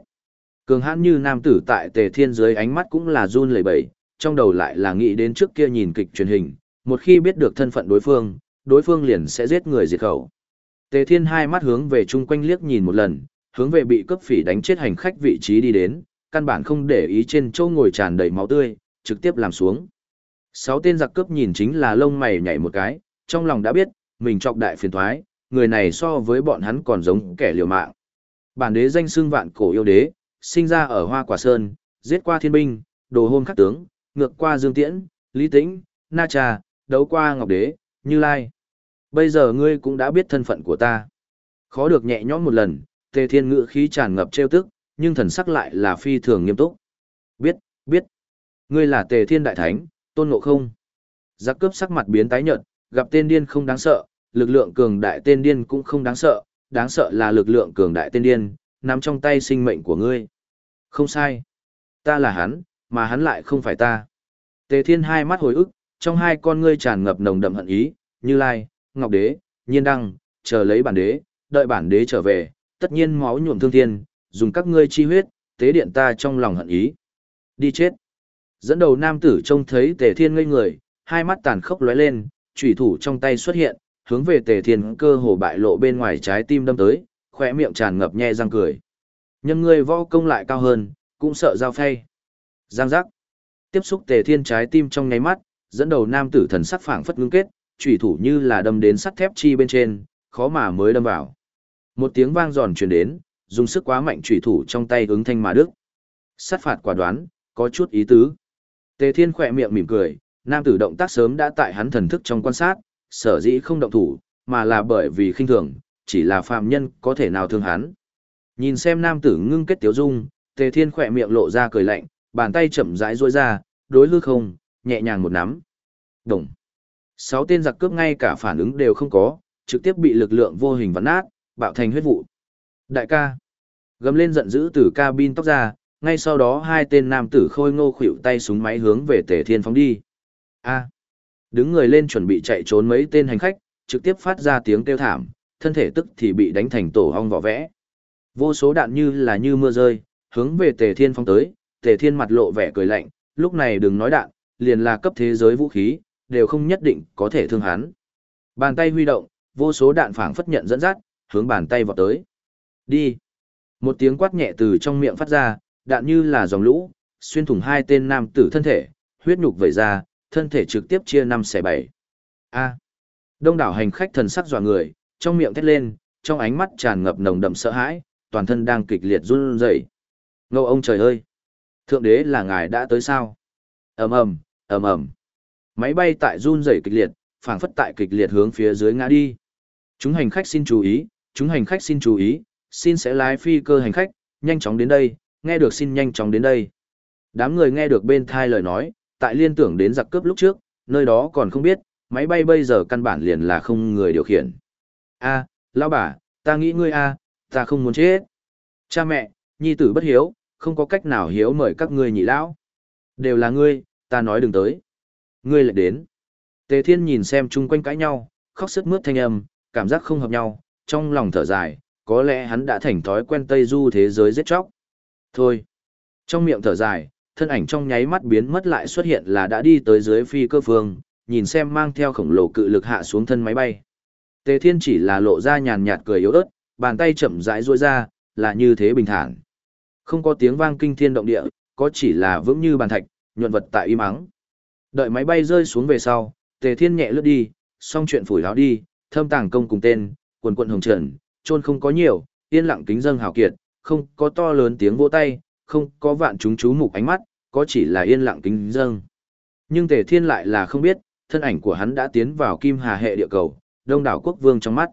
Cường hãn như nam tử tại tề thiên dưới ánh mắt cũng là run lẩy bẩy, trong đầu lại là nghĩ đến trước kia nhìn kịch truyền hình, một khi biết được thân phận đối phương, đối phương liền sẽ giết người diệt khẩu. Tề Thiên hai mắt hướng về chung quanh liếc nhìn một lần, hướng về bị cướp phỉ đánh chết hành khách vị trí đi đến, căn bản không để ý trên chỗ ngồi tràn đầy máu tươi, trực tiếp làm xuống. Sáu tên giặc cướp nhìn chính là lông mày nhảy một cái, trong lòng đã biết, mình trọc đại phiền thoái, người này so với bọn hắn còn giống kẻ liều mạng. Bản đế danh xưng vạn cổ yêu đế, sinh ra ở Hoa Quả Sơn, giết qua thiên binh, đồ hôn khắc tướng, ngược qua Dương Tiễn, Lý Tĩnh, Na Trà, đấu qua Ngọc Đế, Như Lai. Bây giờ ngươi cũng đã biết thân phận của ta. Khó được nhẹ nhõm một lần, Tề Thiên ngự khí tràn ngập trêu tức, nhưng thần sắc lại là phi thường nghiêm túc. Biết, biết. Ngươi là Tề Thiên Đại Thánh, tôn ngộ không. Giặc cướp sắc mặt biến tái nhợt, gặp tên điên không đáng sợ, lực lượng cường đại tên điên cũng không đáng sợ, đáng sợ là lực lượng cường đại tên điên, nắm trong tay sinh mệnh của ngươi. Không sai. Ta là hắn, mà hắn lại không phải ta. Tề Thiên hai mắt hồi ức, trong hai con ngươi tràn ngập nồng đậm hận ý, như lai, ngọc đế, nhiên đăng, chờ lấy bản đế, đợi bản đế trở về, tất nhiên máu nhuộm thương thiên, dùng các ngươi chi huyết, tế điện ta trong lòng hận ý. Đi chết. Dẫn đầu nam tử trông thấy tề thiên ngây người, hai mắt tàn khốc lóe lên, chủy thủ trong tay xuất hiện, hướng về tề thiên cơ hồ bại lộ bên ngoài trái tim đâm tới, khỏe miệng tràn ngập nhe răng cười. Nhưng ngươi võ công lại cao hơn, cũng sợ giao phay. Giang giác. Tiếp xúc tề thiên trái tim trong nháy mắt, dẫn đầu nam tử thần sắc phảng phất ngưng kết, chủy thủ như là đâm đến sắt thép chi bên trên, khó mà mới đâm vào. Một tiếng vang giòn truyền đến, dùng sức quá mạnh chủy thủ trong tay ứng thanh mà đức. Sát phạt quả đoán, có chút ý tứ. Tề Thiên khỏe miệng mỉm cười, nam tử động tác sớm đã tại hắn thần thức trong quan sát, sở dĩ không động thủ, mà là bởi vì khinh thường, chỉ là phàm nhân có thể nào thương hắn. Nhìn xem nam tử ngưng kết tiếu dung, Tề Thiên khỏe miệng lộ ra cười lạnh, bàn tay chậm rãi duỗi ra, đối hư không, nhẹ nhàng một nắm. Đồng. Sáu tên giặc cướp ngay cả phản ứng đều không có, trực tiếp bị lực lượng vô hình vắn nát, bạo thành huyết vụ. Đại ca. Gầm lên giận dữ từ cabin tóc ra, ngay sau đó hai tên nam tử khôi ngô khuỵu tay súng máy hướng về tề thiên phóng đi. A. Đứng người lên chuẩn bị chạy trốn mấy tên hành khách, trực tiếp phát ra tiếng kêu thảm, thân thể tức thì bị đánh thành tổ hong vỏ vẽ. Vô số đạn như là như mưa rơi, hướng về tề thiên phóng tới, tề thiên mặt lộ vẻ cười lạnh, lúc này đừng nói đạn, liền là cấp thế giới vũ khí, đều không nhất định có thể thương hắn. Bàn tay huy động, vô số đạn phảng phất nhận dẫn dắt, hướng bàn tay vọt tới. Đi. Một tiếng quát nhẹ từ trong miệng phát ra, đạn như là dòng lũ, xuyên thủng hai tên nam tử thân thể, huyết nhục vẩy ra, thân thể trực tiếp chia năm xẻ bảy, A. Đông đảo hành khách thần sắc dọa người, trong miệng thét lên, trong ánh mắt tràn ngập nồng đậm sợ hãi, toàn thân đang kịch liệt run rẩy. Ngô ông trời ơi! Thượng đế là ngài đã tới sao? ầm ầm, ầm ầm. Máy bay tại run rẩy kịch liệt, phảng phất tại kịch liệt hướng phía dưới ngã đi. Chúng hành khách xin chú ý, chúng hành khách xin chú ý, xin sẽ lái phi cơ hành khách, nhanh chóng đến đây, nghe được xin nhanh chóng đến đây. Đám người nghe được bên thai lời nói, tại liên tưởng đến giặc cướp lúc trước, nơi đó còn không biết, máy bay bây giờ căn bản liền là không người điều khiển. A, lão bà, ta nghĩ ngươi a, ta không muốn chết. Cha mẹ, nhi tử bất hiếu, không có cách nào hiếu mời các ngươi nhị lão. Đều là ngươi, ta nói đừng tới. Ngươi lại đến. Tề Thiên nhìn xem chung quanh cãi nhau, khóc sức mướt thanh âm, cảm giác không hợp nhau, trong lòng thở dài, có lẽ hắn đã thành thói quen Tây Du thế giới giết chóc. Thôi. Trong miệng thở dài, thân ảnh trong nháy mắt biến mất lại xuất hiện là đã đi tới dưới phi cơ phương, nhìn xem mang theo khổng lồ cự lực hạ xuống thân máy bay. Tề Thiên chỉ là lộ ra nhàn nhạt cười yếu ớt, bàn tay chậm rãi duỗi ra, là như thế bình thản. Không có tiếng vang kinh thiên động địa, có chỉ là vững như bàn thạch, nhuận vật tại im ắng. Đợi máy bay rơi xuống về sau, Tề Thiên nhẹ lướt đi, xong chuyện phủi áo đi, thâm tàng công cùng tên, quần quận hồng trần, chôn không có nhiều, yên lặng kính dâng hào kiệt, không có to lớn tiếng vỗ tay, không có vạn chúng chú mục ánh mắt, có chỉ là yên lặng kính dâng. Nhưng Tề Thiên lại là không biết, thân ảnh của hắn đã tiến vào kim hà hệ địa cầu, đông đảo quốc vương trong mắt.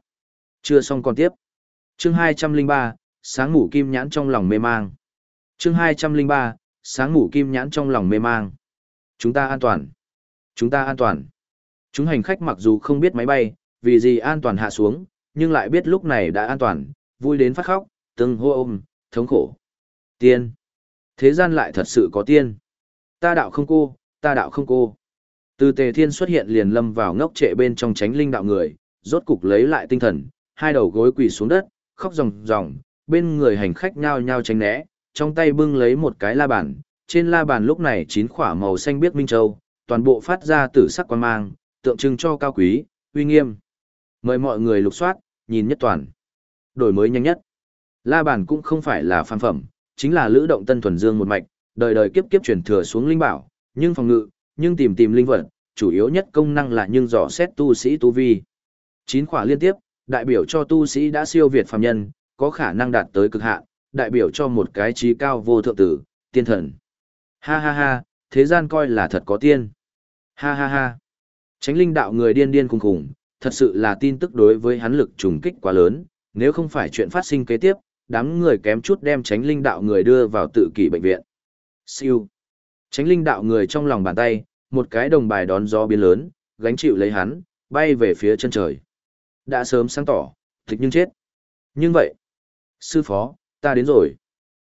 Chưa xong còn tiếp. Chương 203, sáng ngủ kim nhãn trong lòng mê mang. Chương 203, sáng ngủ kim nhãn trong lòng mê mang. Chúng ta an toàn. Chúng ta an toàn. Chúng hành khách mặc dù không biết máy bay, vì gì an toàn hạ xuống, nhưng lại biết lúc này đã an toàn, vui đến phát khóc, từng hô ôm, thống khổ. Tiên. Thế gian lại thật sự có tiên. Ta đạo không cô, ta đạo không cô. Từ tề thiên xuất hiện liền lâm vào ngốc trệ bên trong tránh linh đạo người, rốt cục lấy lại tinh thần, hai đầu gối quỳ xuống đất, khóc ròng ròng, bên người hành khách nhao nhao tránh né, trong tay bưng lấy một cái la bàn, trên la bàn lúc này chín khỏa màu xanh biếc minh châu, toàn bộ phát ra tử sắc quan mang, tượng trưng cho cao quý, uy nghiêm. Mời mọi người lục soát, nhìn nhất toàn. Đổi mới nhanh nhất. La bàn cũng không phải là phàm phẩm, chính là lữ động tân thuần dương một mạch, đời đời kiếp kiếp truyền thừa xuống linh bảo, nhưng phòng ngự, nhưng tìm tìm linh vật, chủ yếu nhất công năng là nhưng dò xét tu sĩ tu vi. Chín khỏa liên tiếp, đại biểu cho tu sĩ đã siêu việt phàm nhân, có khả năng đạt tới cực hạn, đại biểu cho một cái trí cao vô thượng tử, tiên thần. Ha ha ha, thế gian coi là thật có tiên. Ha ha ha. Tránh linh đạo người điên điên khùng khùng, thật sự là tin tức đối với hắn lực trùng kích quá lớn, nếu không phải chuyện phát sinh kế tiếp, đám người kém chút đem tránh linh đạo người đưa vào tự kỷ bệnh viện. Siêu. Tránh linh đạo người trong lòng bàn tay, một cái đồng bài đón gió biến lớn, gánh chịu lấy hắn, bay về phía chân trời. Đã sớm sáng tỏ, thích nhưng chết. Nhưng vậy, sư phó, ta đến rồi.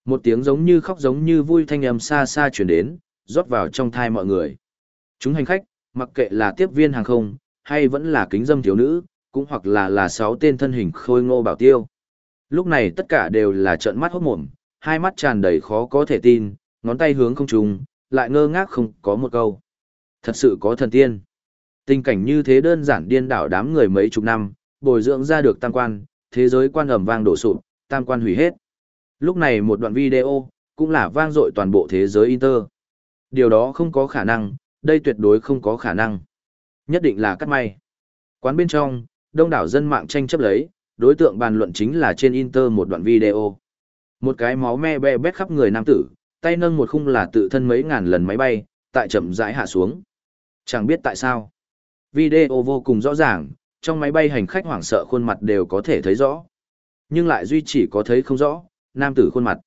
Một tiếng giống như khóc giống như vui thanh âm xa xa chuyển đến, rót vào trong thai mọi người. Chúng hành khách, mặc kệ là tiếp viên hàng không, hay vẫn là kính dâm thiếu nữ, cũng hoặc là là sáu tên thân hình khôi ngô bảo tiêu. Lúc này tất cả đều là trợn mắt hốt mồm, hai mắt tràn đầy khó có thể tin, ngón tay hướng không trùng, lại ngơ ngác không có một câu. Thật sự có thần tiên. Tình cảnh như thế đơn giản điên đảo đám người mấy chục năm, bồi dưỡng ra được tam quan, thế giới quan ẩm vang đổ sụp, tam quan hủy hết. Lúc này một đoạn video, cũng là vang dội toàn bộ thế giới Inter. Điều đó không có khả năng, đây tuyệt đối không có khả năng. Nhất định là cắt may. Quán bên trong, đông đảo dân mạng tranh chấp lấy, đối tượng bàn luận chính là trên Inter một đoạn video. Một cái máu me be bét khắp người nam tử, tay nâng một khung là tự thân mấy ngàn lần máy bay, tại chậm rãi hạ xuống. Chẳng biết tại sao. Video vô cùng rõ ràng, trong máy bay hành khách hoảng sợ khuôn mặt đều có thể thấy rõ. Nhưng lại duy chỉ có thấy không rõ, nam tử khuôn mặt.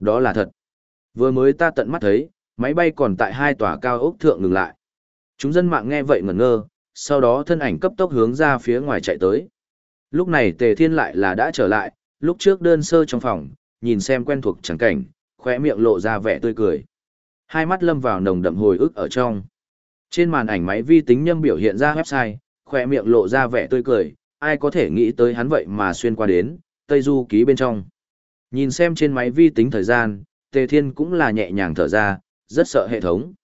Đó là thật. Vừa mới ta tận mắt thấy, máy bay còn tại hai tòa cao ốc thượng ngừng lại. Chúng dân mạng nghe vậy ngẩn ngơ, sau đó thân ảnh cấp tốc hướng ra phía ngoài chạy tới. Lúc này Tề Thiên lại là đã trở lại, lúc trước đơn sơ trong phòng, nhìn xem quen thuộc chẳng cảnh, khóe miệng lộ ra vẻ tươi cười. Hai mắt lâm vào nồng đậm hồi ức ở trong. Trên màn ảnh máy vi tính nhâm biểu hiện ra website, khóe miệng lộ ra vẻ tươi cười, ai có thể nghĩ tới hắn vậy mà xuyên qua đến, Tây Du ký bên trong. Nhìn xem trên máy vi tính thời gian, Tề Thiên cũng là nhẹ nhàng thở ra, rất sợ hệ thống.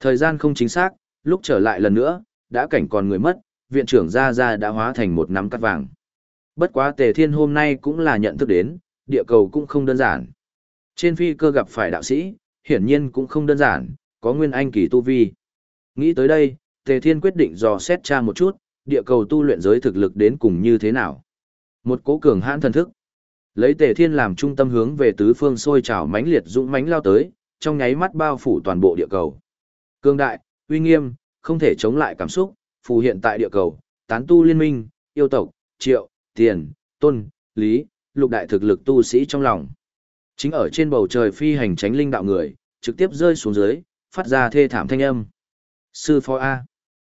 Thời gian không chính xác, lúc trở lại lần nữa, đã cảnh còn người mất, viện trưởng Gia Gia đã hóa thành một nắm cắt vàng. Bất quá Tề Thiên hôm nay cũng là nhận thức đến, địa cầu cũng không đơn giản. Trên phi cơ gặp phải đạo sĩ, hiển nhiên cũng không đơn giản, có nguyên anh kỳ tu vi. Nghĩ tới đây, Tề Thiên quyết định dò xét tra một chút, địa cầu tu luyện giới thực lực đến cùng như thế nào. Một cố cường hãn thần thức. Lấy Tề Thiên làm trung tâm hướng về tứ phương sôi trào mãnh liệt dũng mãnh lao tới, trong nháy mắt bao phủ toàn bộ địa cầu. Cương đại, uy nghiêm, không thể chống lại cảm xúc, phù hiện tại địa cầu, tán tu liên minh, yêu tộc, triệu, tiền, tôn, lý, lục đại thực lực tu sĩ trong lòng. Chính ở trên bầu trời phi hành tránh linh đạo người, trực tiếp rơi xuống dưới, phát ra thê thảm thanh âm. Sư phó A.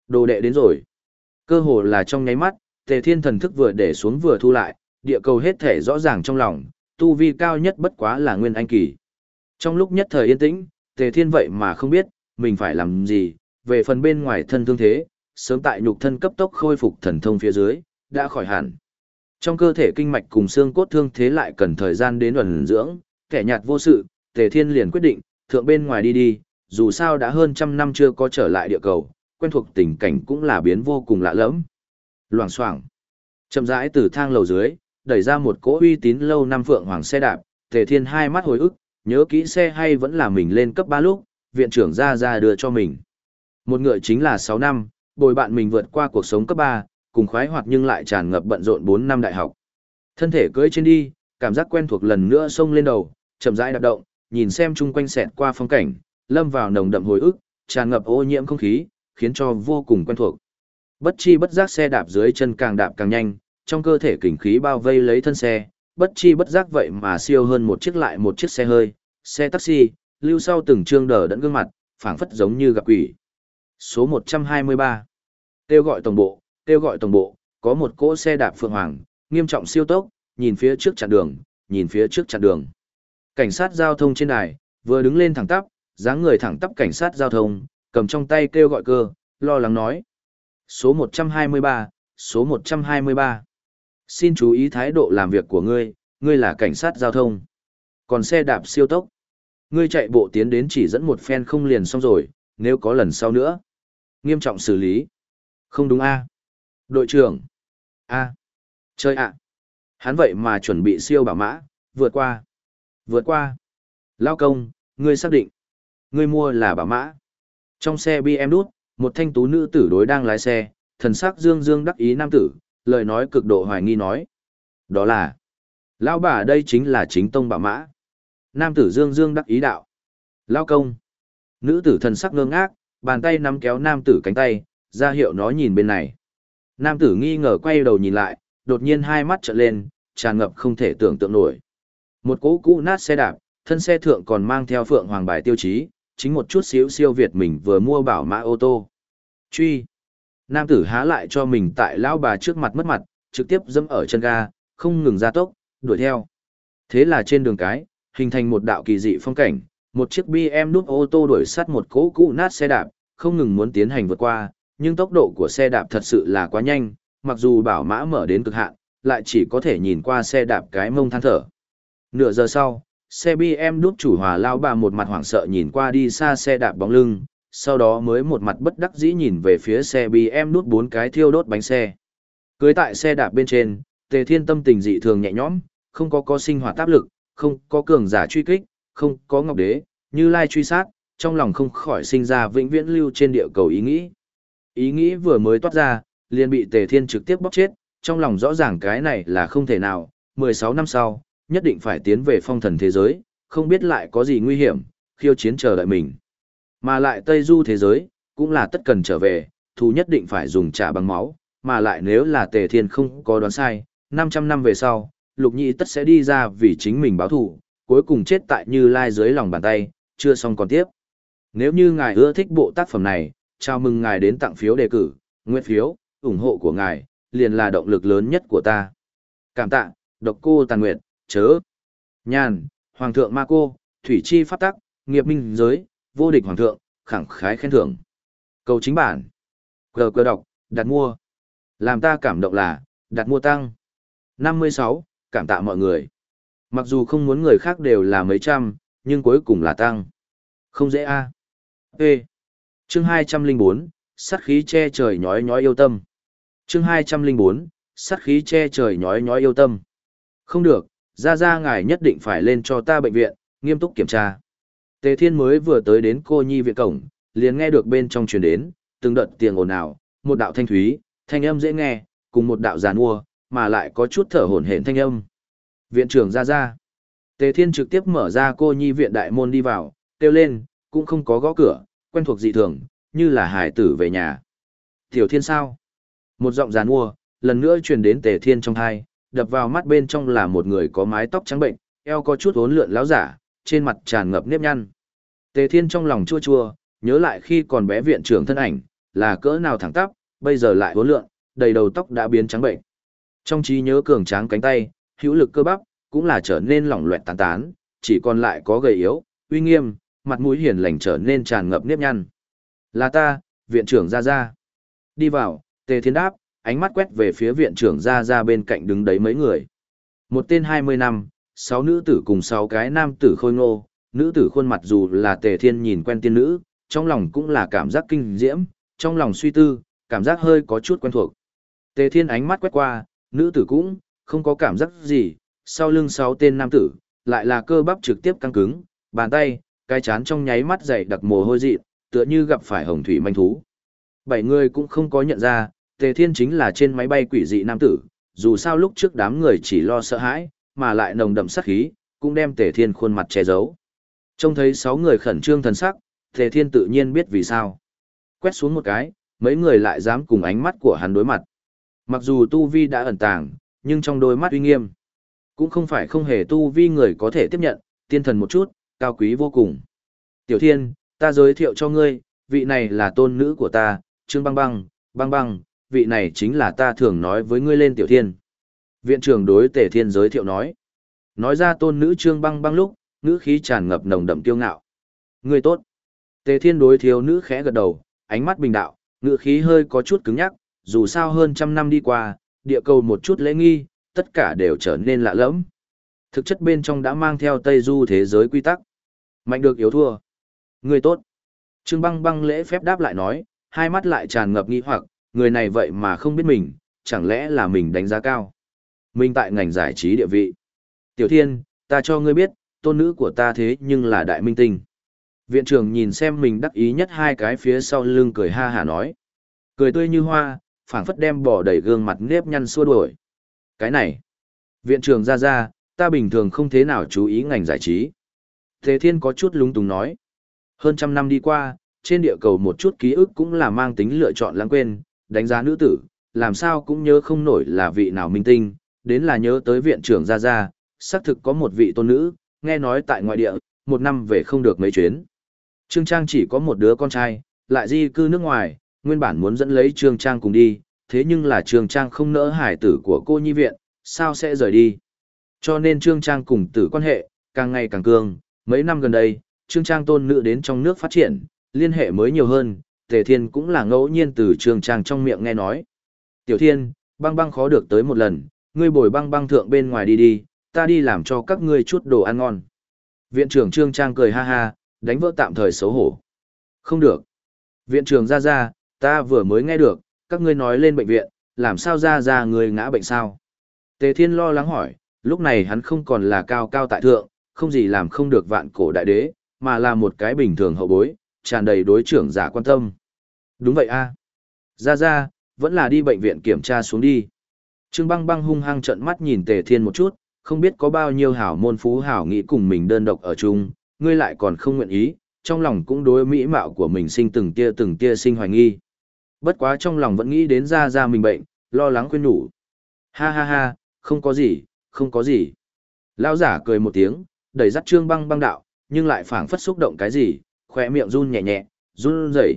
Đồ đệ đến rồi. Cơ hồ là trong nháy mắt, tề thiên thần thức vừa để xuống vừa thu lại, địa cầu hết thể rõ ràng trong lòng, tu vi cao nhất bất quá là nguyên anh kỳ. Trong lúc nhất thời yên tĩnh, tề thiên vậy mà không biết, mình phải làm gì, về phần bên ngoài thân thương thế, sớm tại nhục thân cấp tốc khôi phục thần thông phía dưới, đã khỏi hẳn. Trong cơ thể kinh mạch cùng xương cốt thương thế lại cần thời gian đến ẩn dưỡng, kẻ nhạt vô sự, Tề Thiên liền quyết định, thượng bên ngoài đi đi, dù sao đã hơn trăm năm chưa có trở lại địa cầu, quen thuộc tình cảnh cũng là biến vô cùng lạ lẫm. Loảng xoảng, chậm rãi từ thang lầu dưới, đẩy ra một cỗ uy tín lâu năm phượng hoàng xe đạp, Tề Thiên hai mắt hồi ức, nhớ kỹ xe hay vẫn là mình lên cấp ba lúc, viện trưởng ra ra đưa cho mình. Một ngựa chính là sáu năm, bồi bạn mình vượt qua cuộc sống cấp ba, cùng khoái hoạt nhưng lại tràn ngập bận rộn bốn năm đại học. Thân thể cưỡi trên đi, cảm giác quen thuộc lần nữa xông lên đầu, chậm rãi đạp động, nhìn xem chung quanh xẹt qua phong cảnh, lâm vào nồng đậm hồi ức, tràn ngập ô nhiễm không khí, khiến cho vô cùng quen thuộc. Bất chi bất giác xe đạp dưới chân càng đạp càng nhanh, trong cơ thể kình khí bao vây lấy thân xe, bất chi bất giác vậy mà siêu hơn một chiếc lại một chiếc xe hơi, xe taxi, lưu sau từng trương đờ đẫn gương mặt, phảng phất giống như gặp quỷ. Số 123. Kêu gọi tổng bộ, kêu gọi tổng bộ, có một cỗ xe đạp phượng hoàng, nghiêm trọng siêu tốc, nhìn phía trước chặn đường, nhìn phía trước chặn đường. Cảnh sát giao thông trên đài, vừa đứng lên thẳng tắp, dáng người thẳng tắp cảnh sát giao thông, cầm trong tay kêu gọi cơ, lo lắng nói. Số 123, số 123. Xin chú ý thái độ làm việc của ngươi, ngươi là cảnh sát giao thông. Còn xe đạp siêu tốc. Ngươi chạy bộ tiến đến chỉ dẫn một phen không liền xong rồi, nếu có lần sau nữa. Nghiêm trọng xử lý. Không đúng a Đội trưởng. a Chơi ạ. Hắn vậy mà chuẩn bị siêu bảo mã, vượt qua. Vượt qua. Lao công, ngươi xác định. Ngươi mua là bảo mã. Trong xe BM đút, một thanh tú nữ tử đối đang lái xe, thần sắc dương dương đắc ý nam tử, lời nói cực độ hoài nghi nói. Đó là. Lao bà đây chính là chính tông bảo mã. Nam tử dương dương đắc ý đạo. Lao công. Nữ tử thần sắc ngơ ngác, bàn tay nắm kéo nam tử cánh tay, ra hiệu nó nhìn bên này. Nam tử nghi ngờ quay đầu nhìn lại, đột nhiên hai mắt trợn lên, tràn ngập không thể tưởng tượng nổi. Một cỗ cũ nát xe đạp, thân xe thượng còn mang theo phượng hoàng bài tiêu chí, chính một chút xíu siêu việt mình vừa mua bảo mã ô tô. Truy. Nam tử há lại cho mình tại lão bà trước mặt mất mặt, trực tiếp dẫm ở chân ga, không ngừng ra tốc, đuổi theo. Thế là trên đường cái, hình thành một đạo kỳ dị phong cảnh, một chiếc BM đút ô tô đuổi sát một cỗ cũ nát xe đạp, không ngừng muốn tiến hành vượt qua, nhưng tốc độ của xe đạp thật sự là quá nhanh, mặc dù bảo mã mở đến cực hạn, lại chỉ có thể nhìn qua xe đạp cái mông than thở. Nửa giờ sau, xe BM đút chủ hòa lao bà một mặt hoảng sợ nhìn qua đi xa xe đạp bóng lưng, sau đó mới một mặt bất đắc dĩ nhìn về phía xe BM đút bốn cái thiêu đốt bánh xe. Cưới tại xe đạp bên trên, Tề Thiên tâm tình dị thường nhẹ nhõm, không có có sinh hoạt áp lực, không có cường giả truy kích, không có ngọc đế, như lai truy sát, trong lòng không khỏi sinh ra vĩnh viễn lưu trên địa cầu ý nghĩ. Ý nghĩ vừa mới toát ra, liền bị Tề Thiên trực tiếp bóc chết, trong lòng rõ ràng cái này là không thể nào, 16 năm sau, nhất định phải tiến về phong thần thế giới, không biết lại có gì nguy hiểm, khiêu chiến chờ đợi mình. Mà lại Tây Du thế giới, cũng là tất cần trở về, thù nhất định phải dùng trả bằng máu, mà lại nếu là Tề Thiên không có đoán sai, 500 năm về sau, Lục Nhị tất sẽ đi ra vì chính mình báo thù, cuối cùng chết tại Như Lai dưới lòng bàn tay, chưa xong còn tiếp. Nếu như ngài ưa thích bộ tác phẩm này, chào mừng ngài đến tặng phiếu đề cử, Nguyên phiếu, ủng hộ của ngài, liền là động lực lớn nhất của ta. Cảm tạ, độc cô tàn nguyệt, chớ. Nhàn, Hoàng thượng Ma Cô, Thủy Chi Phát Tắc, Nghiệp Minh Giới, Vô địch Hoàng thượng, khẳng khái khen thưởng. Cầu chính bản. gờ cơ đọc, đặt mua. Làm ta cảm động là, đặt mua tăng. 56, cảm tạ mọi người. Mặc dù không muốn người khác đều là mấy trăm, nhưng cuối cùng là tăng. Không dễ a. À. Ê. Chương 204, sát khí che trời nhói nhói yêu tâm. Chương 204, sát khí che trời nhói nhói yêu tâm. Không được, ra ra ngài nhất định phải lên cho ta bệnh viện, nghiêm túc kiểm tra. Tề Thiên mới vừa tới đến cô nhi viện cổng, liền nghe được bên trong truyền đến, từng đợt tiếng ồn ào, một đạo thanh thúy, thanh âm dễ nghe, cùng một đạo giàn mua, mà lại có chút thở hổn hển thanh âm. Viện trưởng ra ra. Tề Thiên trực tiếp mở ra cô nhi viện đại môn đi vào, kêu lên, cũng không có gõ cửa, quen thuộc dị thường, như là hải tử về nhà. Tiểu Thiên sao? Một giọng giàn mua, lần nữa truyền đến Tề Thiên trong hai, đập vào mắt bên trong là một người có mái tóc trắng bệnh, eo có chút uốn lượn láo giả, trên mặt tràn ngập nếp nhăn. Tề Thiên trong lòng chua chua, nhớ lại khi còn bé viện trưởng thân ảnh, là cỡ nào thẳng tắp, bây giờ lại uốn lượn, đầy đầu tóc đã biến trắng bệnh. Trong trí nhớ cường tráng cánh tay, hữu lực cơ bắp, cũng là trở nên lỏng loẹt tán tán, chỉ còn lại có gầy yếu, uy nghiêm, mặt mũi hiền lành trở nên tràn ngập nếp nhăn. Là ta, viện trưởng Gia Gia. Đi vào, Tề Thiên đáp, ánh mắt quét về phía viện trưởng Gia Gia bên cạnh đứng đấy mấy người. Một tên 20 năm, sáu nữ tử cùng sáu cái nam tử khôi ngô, nữ tử khuôn mặt dù là Tề Thiên nhìn quen tiên nữ, trong lòng cũng là cảm giác kinh diễm, trong lòng suy tư, cảm giác hơi có chút quen thuộc. Tề Thiên ánh mắt quét qua, nữ tử cũng không có cảm giác gì, sau lưng sáu tên nam tử, lại là cơ bắp trực tiếp căng cứng, bàn tay, cái chán trong nháy mắt dày đặc mồ hôi dị, tựa như gặp phải hồng thủy manh thú. Bảy người cũng không có nhận ra, Tề Thiên chính là trên máy bay quỷ dị nam tử, dù sao lúc trước đám người chỉ lo sợ hãi, mà lại nồng đậm sát khí, cũng đem Tề Thiên khuôn mặt che giấu. Trông thấy sáu người khẩn trương thần sắc, Tề Thiên tự nhiên biết vì sao. Quét xuống một cái, mấy người lại dám cùng ánh mắt của hắn đối mặt. Mặc dù tu vi đã ẩn tàng, nhưng trong đôi mắt uy nghiêm, cũng không phải không hề tu vi người có thể tiếp nhận, tiên thần một chút, cao quý vô cùng. Tiểu Thiên, ta giới thiệu cho ngươi, vị này là tôn nữ của ta, Trương Băng Băng, Băng Băng, vị này chính là ta thường nói với ngươi lên Tiểu Thiên. Viện trưởng đối Tề Thiên giới thiệu nói. Nói ra tôn nữ Trương Băng Băng lúc, nữ khí tràn ngập nồng đậm kiêu ngạo. Ngươi tốt. Tề Thiên đối thiếu nữ khẽ gật đầu, ánh mắt bình đạo, ngữ khí hơi có chút cứng nhắc, dù sao hơn trăm năm đi qua, địa cầu một chút lễ nghi, tất cả đều trở nên lạ lẫm. Thực chất bên trong đã mang theo Tây Du thế giới quy tắc. Mạnh được yếu thua. Người tốt. Trương băng băng lễ phép đáp lại nói, hai mắt lại tràn ngập nghi hoặc, người này vậy mà không biết mình, chẳng lẽ là mình đánh giá cao. Mình tại ngành giải trí địa vị. Tiểu Thiên, ta cho ngươi biết, tôn nữ của ta thế nhưng là đại minh tinh. Viện trưởng nhìn xem mình đắc ý nhất hai cái phía sau lưng cười ha hà nói. Cười tươi như hoa, phảng phất đem bỏ đầy gương mặt nếp nhăn xua đuổi. Cái này, viện trưởng ra ra, ta bình thường không thế nào chú ý ngành giải trí. Thế thiên có chút lúng túng nói. Hơn trăm năm đi qua, trên địa cầu một chút ký ức cũng là mang tính lựa chọn lãng quên, đánh giá nữ tử, làm sao cũng nhớ không nổi là vị nào minh tinh, đến là nhớ tới viện trưởng ra ra, xác thực có một vị tôn nữ, nghe nói tại ngoại địa, một năm về không được mấy chuyến. Trương Trang chỉ có một đứa con trai, lại di cư nước ngoài, nguyên bản muốn dẫn lấy Trương Trang cùng đi, thế nhưng là Trương Trang không nỡ hải tử của cô nhi viện, sao sẽ rời đi. Cho nên Trương Trang cùng tử quan hệ, càng ngày càng cương, mấy năm gần đây, Trương Trang tôn nữ đến trong nước phát triển, liên hệ mới nhiều hơn, Tề Thiên cũng là ngẫu nhiên từ Trương Trang trong miệng nghe nói. Tiểu Thiên, băng băng khó được tới một lần, ngươi bồi băng băng thượng bên ngoài đi đi, ta đi làm cho các ngươi chút đồ ăn ngon. Viện trưởng Trương Trang cười ha ha, đánh vỡ tạm thời xấu hổ. Không được. Viện trưởng ra ra, ta vừa mới nghe được, các ngươi nói lên bệnh viện, làm sao ra ra người ngã bệnh sao? Tề Thiên lo lắng hỏi, lúc này hắn không còn là cao cao tại thượng, không gì làm không được vạn cổ đại đế, mà là một cái bình thường hậu bối, tràn đầy đối trưởng giả quan tâm. Đúng vậy a. Ra ra, vẫn là đi bệnh viện kiểm tra xuống đi. Trương băng băng hung hăng trận mắt nhìn Tề Thiên một chút, không biết có bao nhiêu hảo môn phú hảo nghĩ cùng mình đơn độc ở chung, ngươi lại còn không nguyện ý, trong lòng cũng đối mỹ mạo của mình sinh từng tia từng tia sinh hoài nghi. Bất quá trong lòng vẫn nghĩ đến ra ra mình bệnh, lo lắng khuyên nhủ. Ha ha ha, không có gì, không có gì. Lão giả cười một tiếng, đẩy dắt trương băng băng đạo, nhưng lại phảng phất xúc động cái gì, khỏe miệng run nhẹ nhẹ, run rẩy.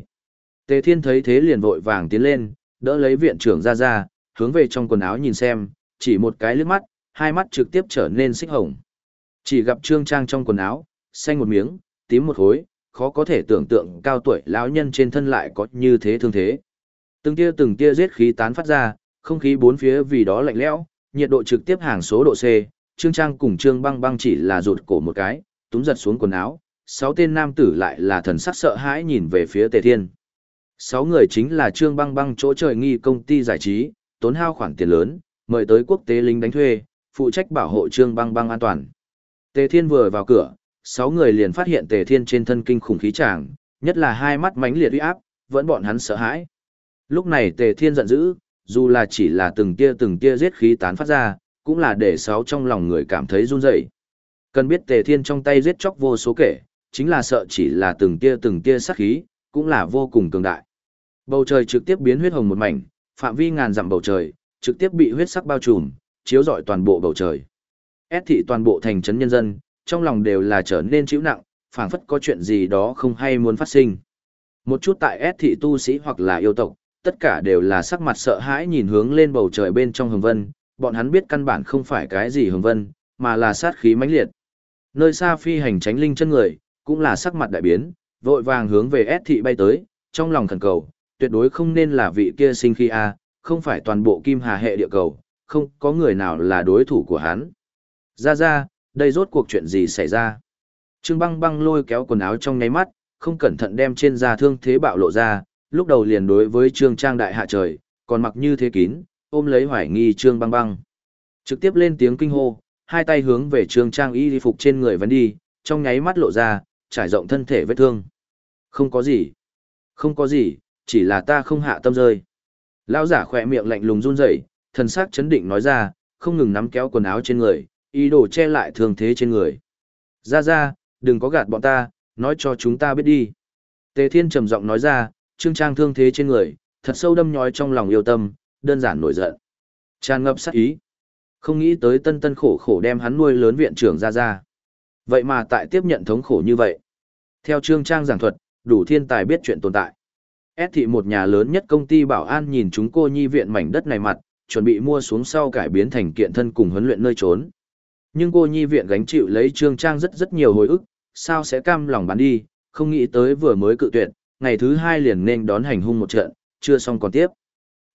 Tề Thiên thấy thế liền vội vàng tiến lên, đỡ lấy viện trưởng ra ra, hướng về trong quần áo nhìn xem, chỉ một cái liếc mắt, hai mắt trực tiếp trở nên xích hồng. Chỉ gặp trương trang trong quần áo, xanh một miếng, tím một khối, khó có thể tưởng tượng cao tuổi lão nhân trên thân lại có như thế thương thế. Từng tia từng tia giết khí tán phát ra, không khí bốn phía vì đó lạnh lẽo, nhiệt độ trực tiếp hàng số độ C, Trương Trang cùng Trương Băng Băng chỉ là rụt cổ một cái, túm giật xuống quần áo, sáu tên nam tử lại là thần sắc sợ hãi nhìn về phía Tề Thiên. Sáu người chính là Trương Băng Băng chỗ trời nghi công ty giải trí, tốn hao khoản tiền lớn, mời tới quốc tế lính đánh thuê, phụ trách bảo hộ Trương Băng Băng an toàn. Tề Thiên vừa vào cửa, sáu người liền phát hiện Tề Thiên trên thân kinh khủng khí tràng, nhất là hai mắt mãnh liệt uy áp, vẫn bọn hắn sợ hãi. Lúc này Tề Thiên giận dữ, dù là chỉ là từng tia từng tia giết khí tán phát ra, cũng là để sáu trong lòng người cảm thấy run rẩy. Cần biết Tề Thiên trong tay giết chóc vô số kể, chính là sợ chỉ là từng tia từng tia sát khí, cũng là vô cùng cường đại. Bầu trời trực tiếp biến huyết hồng một mảnh, phạm vi ngàn dặm bầu trời, trực tiếp bị huyết sắc bao trùm, chiếu rọi toàn bộ bầu trời. Ét thị toàn bộ thành trấn nhân dân, trong lòng đều là trở nên chịu nặng, phảng phất có chuyện gì đó không hay muốn phát sinh. Một chút tại ét thị tu sĩ hoặc là yêu tộc, tất cả đều là sắc mặt sợ hãi nhìn hướng lên bầu trời bên trong hồng vân, bọn hắn biết căn bản không phải cái gì hồng vân, mà là sát khí mãnh liệt. Nơi xa phi hành tránh linh chân người, cũng là sắc mặt đại biến, vội vàng hướng về S thị bay tới, trong lòng thần cầu, tuyệt đối không nên là vị kia sinh khi a, không phải toàn bộ kim hà hệ địa cầu, không có người nào là đối thủ của hắn. Ra ra, đây rốt cuộc chuyện gì xảy ra? Trương băng băng lôi kéo quần áo trong nháy mắt, không cẩn thận đem trên da thương thế bạo lộ ra, lúc đầu liền đối với Trương Trang đại hạ trời, còn mặc như thế kín, ôm lấy hoài nghi Trương băng băng. Trực tiếp lên tiếng kinh hô, hai tay hướng về Trương Trang y phục trên người vấn đi, trong nháy mắt lộ ra, trải rộng thân thể vết thương. Không có gì. Không có gì, chỉ là ta không hạ tâm rơi. Lão giả khỏe miệng lạnh lùng run rẩy, thần sắc chấn định nói ra, không ngừng nắm kéo quần áo trên người, ý đồ che lại thương thế trên người. Ra ra, đừng có gạt bọn ta, nói cho chúng ta biết đi. Tề Thiên trầm giọng nói ra, trương trang thương thế trên người, thật sâu đâm nhói trong lòng yêu tâm, đơn giản nổi giận. Tràn ngập sát ý. Không nghĩ tới tân tân khổ khổ đem hắn nuôi lớn viện trưởng ra ra. Vậy mà tại tiếp nhận thống khổ như vậy. Theo trương trang giảng thuật, đủ thiên tài biết chuyện tồn tại. S thị một nhà lớn nhất công ty bảo an nhìn chúng cô nhi viện mảnh đất này mặt, chuẩn bị mua xuống sau cải biến thành kiện thân cùng huấn luyện nơi trốn. Nhưng cô nhi viện gánh chịu lấy trương trang rất rất nhiều hồi ức, sao sẽ cam lòng bán đi, không nghĩ tới vừa mới cự tuyệt, ngày thứ hai liền nên đón hành hung một trận, chưa xong còn tiếp.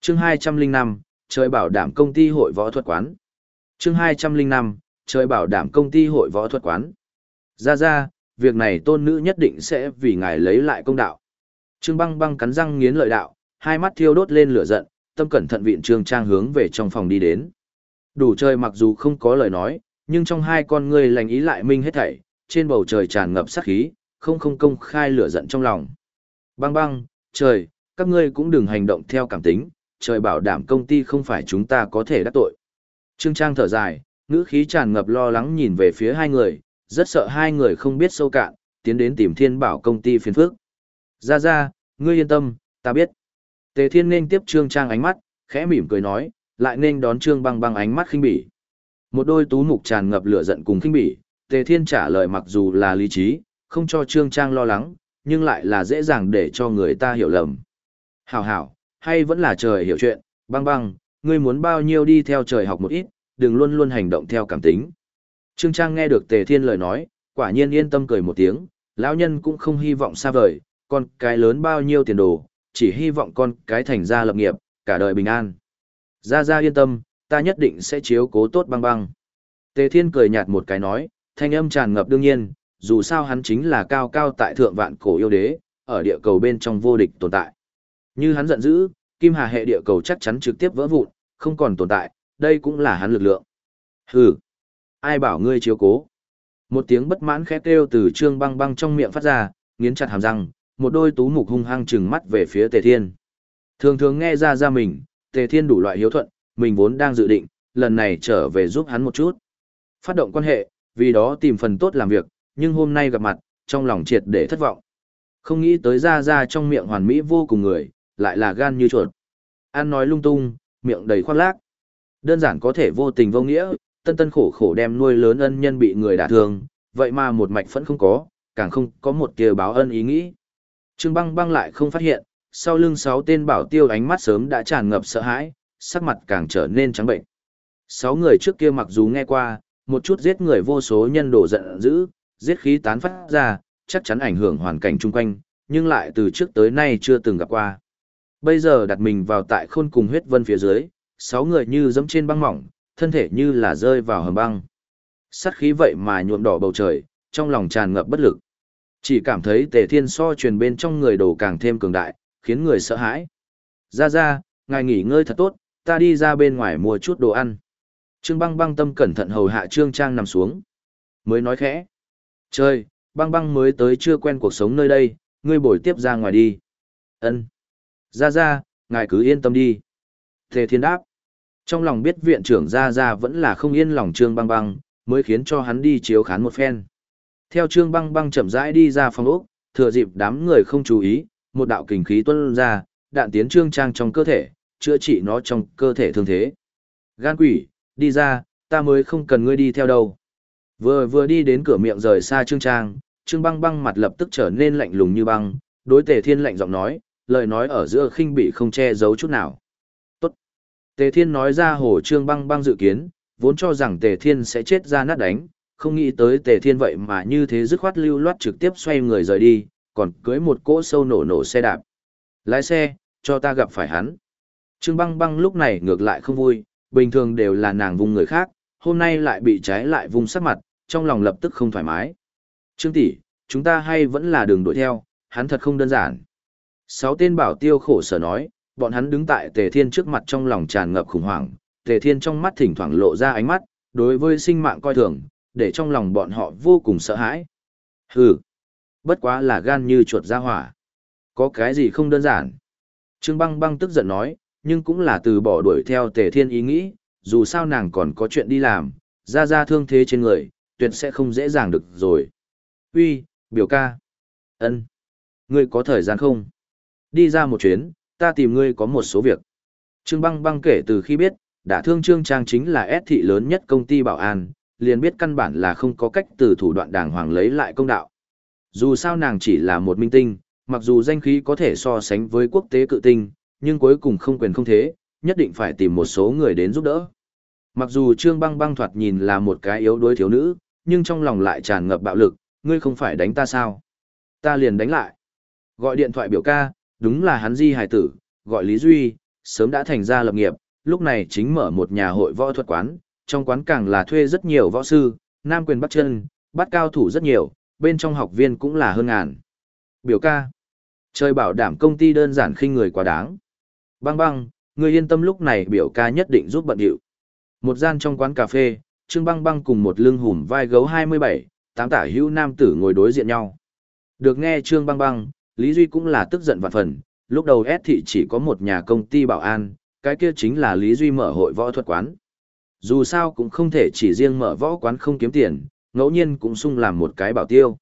Chương 205, trời bảo đảm công ty hội võ thuật quán. Chương 205, trời bảo đảm công ty hội võ thuật quán. Ra ra, việc này tôn nữ nhất định sẽ vì ngài lấy lại công đạo. Trương băng băng cắn răng nghiến lợi đạo, hai mắt thiêu đốt lên lửa giận, tâm cẩn thận viện trương trang hướng về trong phòng đi đến. Đủ trời mặc dù không có lời nói, nhưng trong hai con ngươi lành ý lại minh hết thảy, trên bầu trời tràn ngập sát khí, không không công khai lửa giận trong lòng. Băng băng, trời, các ngươi cũng đừng hành động theo cảm tính, trời bảo đảm công ty không phải chúng ta có thể đắc tội. Trương Trang thở dài, ngữ khí tràn ngập lo lắng nhìn về phía hai người, rất sợ hai người không biết sâu cạn, tiến đến tìm thiên bảo công ty phiền phước. Ra ra, ngươi yên tâm, ta biết. Tề thiên nên tiếp Trương Trang ánh mắt, khẽ mỉm cười nói, lại nên đón Trương băng băng ánh mắt khinh bỉ. Một đôi tú mục tràn ngập lửa giận cùng khinh bỉ, Tề Thiên trả lời mặc dù là lý trí, không cho Trương Trang lo lắng, nhưng lại là dễ dàng để cho người ta hiểu lầm. Hảo hảo, hay vẫn là trời hiểu chuyện, băng băng, ngươi muốn bao nhiêu đi theo trời học một ít, đừng luôn luôn hành động theo cảm tính. Trương Trang nghe được Tề Thiên lời nói, quả nhiên yên tâm cười một tiếng, lão nhân cũng không hy vọng xa vời, con cái lớn bao nhiêu tiền đồ, chỉ hy vọng con cái thành ra lập nghiệp, cả đời bình an. Gia gia yên tâm, ta nhất định sẽ chiếu cố tốt băng băng. Tề Thiên cười nhạt một cái nói, thanh âm tràn ngập đương nhiên, dù sao hắn chính là cao cao tại thượng vạn cổ yêu đế, ở địa cầu bên trong vô địch tồn tại. Như hắn giận dữ, Kim Hà hệ địa cầu chắc chắn trực tiếp vỡ vụn, không còn tồn tại, đây cũng là hắn lực lượng. Hừ, ai bảo ngươi chiếu cố? Một tiếng bất mãn khẽ kêu từ Trương Băng Băng trong miệng phát ra, nghiến chặt hàm răng, một đôi tú mục hung hăng trừng mắt về phía Tề Thiên. Thường thường nghe ra ra mình, Tề Thiên đủ loại hiếu thuận, mình vốn đang dự định, lần này trở về giúp hắn một chút. Phát động quan hệ, vì đó tìm phần tốt làm việc, nhưng hôm nay gặp mặt, trong lòng triệt để thất vọng. Không nghĩ tới ra ra trong miệng hoàn mỹ vô cùng người, lại là gan như chuột. Ăn nói lung tung, miệng đầy khoác lác. Đơn giản có thể vô tình vô nghĩa, tân tân khổ khổ đem nuôi lớn ân nhân bị người đả thương, vậy mà một mạch phẫn không có, càng không có một tia báo ân ý nghĩ. Trương băng băng lại không phát hiện, sau lưng sáu tên bảo tiêu ánh mắt sớm đã tràn ngập sợ hãi, sắc mặt càng trở nên trắng bệnh. Sáu người trước kia mặc dù nghe qua, một chút giết người vô số nhân đổ giận dữ, giết khí tán phát ra, chắc chắn ảnh hưởng hoàn cảnh chung quanh, nhưng lại từ trước tới nay chưa từng gặp qua. Bây giờ đặt mình vào tại khôn cùng huyết vân phía dưới, sáu người như dẫm trên băng mỏng, thân thể như là rơi vào hầm băng. Sát khí vậy mà nhuộm đỏ bầu trời, trong lòng tràn ngập bất lực. Chỉ cảm thấy tề thiên so truyền bên trong người đồ càng thêm cường đại, khiến người sợ hãi. Ra ra, ngài nghỉ ngơi thật tốt, ta đi ra bên ngoài mua chút đồ ăn. Trương băng băng tâm cẩn thận hầu hạ Trương Trang nằm xuống. Mới nói khẽ. Chơi, băng băng mới tới chưa quen cuộc sống nơi đây, ngươi bồi tiếp ra ngoài đi. Ân. Ra ra, ngài cứ yên tâm đi. Tề Thiên đáp. Trong lòng biết viện trưởng ra ra vẫn là không yên lòng Trương Băng Băng, mới khiến cho hắn đi chiếu khán một phen. Theo Trương Băng Băng chậm rãi đi ra phòng ốc, thừa dịp đám người không chú ý, một đạo kình khí tuôn ra, đạn tiến Trương Trang trong cơ thể, chữa trị nó trong cơ thể thương thế. Gan quỷ, đi ra, ta mới không cần ngươi đi theo đâu. Vừa vừa đi đến cửa miệng rời xa Trương Trang, Trương Băng Băng mặt lập tức trở nên lạnh lùng như băng, đối Tề Thiên lạnh giọng nói, lời nói ở giữa khinh bị không che giấu chút nào. Tốt. Tề Thiên nói ra hồ Trương Băng Băng dự kiến, vốn cho rằng Tề Thiên sẽ chết ra nát đánh, không nghĩ tới Tề Thiên vậy mà như thế dứt khoát lưu loát trực tiếp xoay người rời đi, còn cưới một cỗ sâu nổ nổ xe đạp. Lái xe, cho ta gặp phải hắn. Trương Băng Băng lúc này ngược lại không vui, bình thường đều là nàng vùng người khác, hôm nay lại bị trái lại vùng sắc mặt, trong lòng lập tức không thoải mái. Trương tỷ, chúng ta hay vẫn là đường đuổi theo, hắn thật không đơn giản. Sáu tên bảo tiêu khổ sở nói, bọn hắn đứng tại Tề Thiên trước mặt trong lòng tràn ngập khủng hoảng, Tề Thiên trong mắt thỉnh thoảng lộ ra ánh mắt, đối với sinh mạng coi thường, để trong lòng bọn họ vô cùng sợ hãi. Hừ, bất quá là gan như chuột ra hỏa. Có cái gì không đơn giản. Trương băng băng tức giận nói, nhưng cũng là từ bỏ đuổi theo Tề Thiên ý nghĩ, dù sao nàng còn có chuyện đi làm, ra ra thương thế trên người, tuyệt sẽ không dễ dàng được rồi. Uy, biểu ca. ân, Ngươi có thời gian không? Đi ra một chuyến, ta tìm ngươi có một số việc. Trương băng băng kể từ khi biết, đã thương Trương Trang chính là S thị lớn nhất công ty bảo an, liền biết căn bản là không có cách từ thủ đoạn đàng hoàng lấy lại công đạo. Dù sao nàng chỉ là một minh tinh, mặc dù danh khí có thể so sánh với quốc tế cự tinh, nhưng cuối cùng không quyền không thế, nhất định phải tìm một số người đến giúp đỡ. Mặc dù Trương Băng Băng thoạt nhìn là một cái yếu đuối thiếu nữ, nhưng trong lòng lại tràn ngập bạo lực, ngươi không phải đánh ta sao? Ta liền đánh lại. Gọi điện thoại biểu ca, đúng là hắn di hải tử, gọi Lý Duy, sớm đã thành ra lập nghiệp, lúc này chính mở một nhà hội võ thuật quán, trong quán càng là thuê rất nhiều võ sư, nam quyền bắt chân, bắt cao thủ rất nhiều, bên trong học viên cũng là hơn ngàn. Biểu ca. Trời bảo đảm công ty đơn giản khinh người quá đáng. Băng băng, người yên tâm lúc này biểu ca nhất định giúp bận điệu. Một gian trong quán cà phê, Trương băng băng cùng một lưng hùm vai gấu 27, tám tả hữu nam tử ngồi đối diện nhau. Được nghe Trương băng băng, Lý Duy cũng là tức giận vạn phần, lúc đầu S thị chỉ có một nhà công ty bảo an, cái kia chính là Lý Duy mở hội võ thuật quán. Dù sao cũng không thể chỉ riêng mở võ quán không kiếm tiền, ngẫu nhiên cũng sung làm một cái bảo tiêu.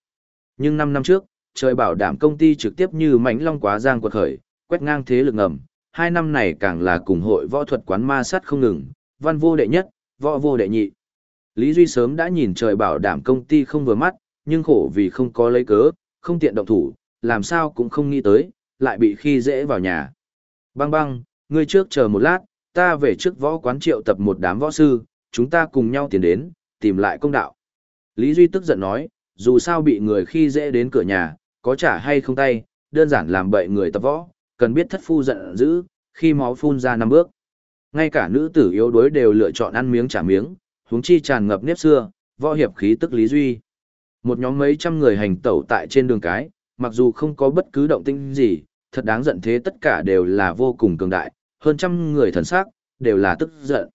Nhưng 5 năm trước, trời bảo đảm công ty trực tiếp như mảnh long quá giang quật khởi, quét ngang thế lực ngầm. Hai năm này càng là cùng hội võ thuật quán ma sát không ngừng, văn vô đệ nhất, võ vô đệ nhị. Lý Duy sớm đã nhìn trời bảo đảm công ty không vừa mắt, nhưng khổ vì không có lấy cớ, không tiện động thủ, làm sao cũng không nghĩ tới, lại bị khi dễ vào nhà. Băng băng, ngươi trước chờ một lát, ta về trước võ quán triệu tập một đám võ sư, chúng ta cùng nhau tiến đến, tìm lại công đạo. Lý Duy tức giận nói, dù sao bị người khi dễ đến cửa nhà, có trả hay không tay, đơn giản làm bậy người tập võ, cần biết thất phu giận dữ, khi máu phun ra năm bước. Ngay cả nữ tử yếu đuối đều lựa chọn ăn miếng trả miếng, huống chi tràn ngập nếp xưa, võ hiệp khí tức Lý Duy. Một nhóm mấy trăm người hành tẩu tại trên đường cái, mặc dù không có bất cứ động tĩnh gì, thật đáng giận thế tất cả đều là vô cùng cường đại, hơn trăm người thần sắc, đều là tức giận.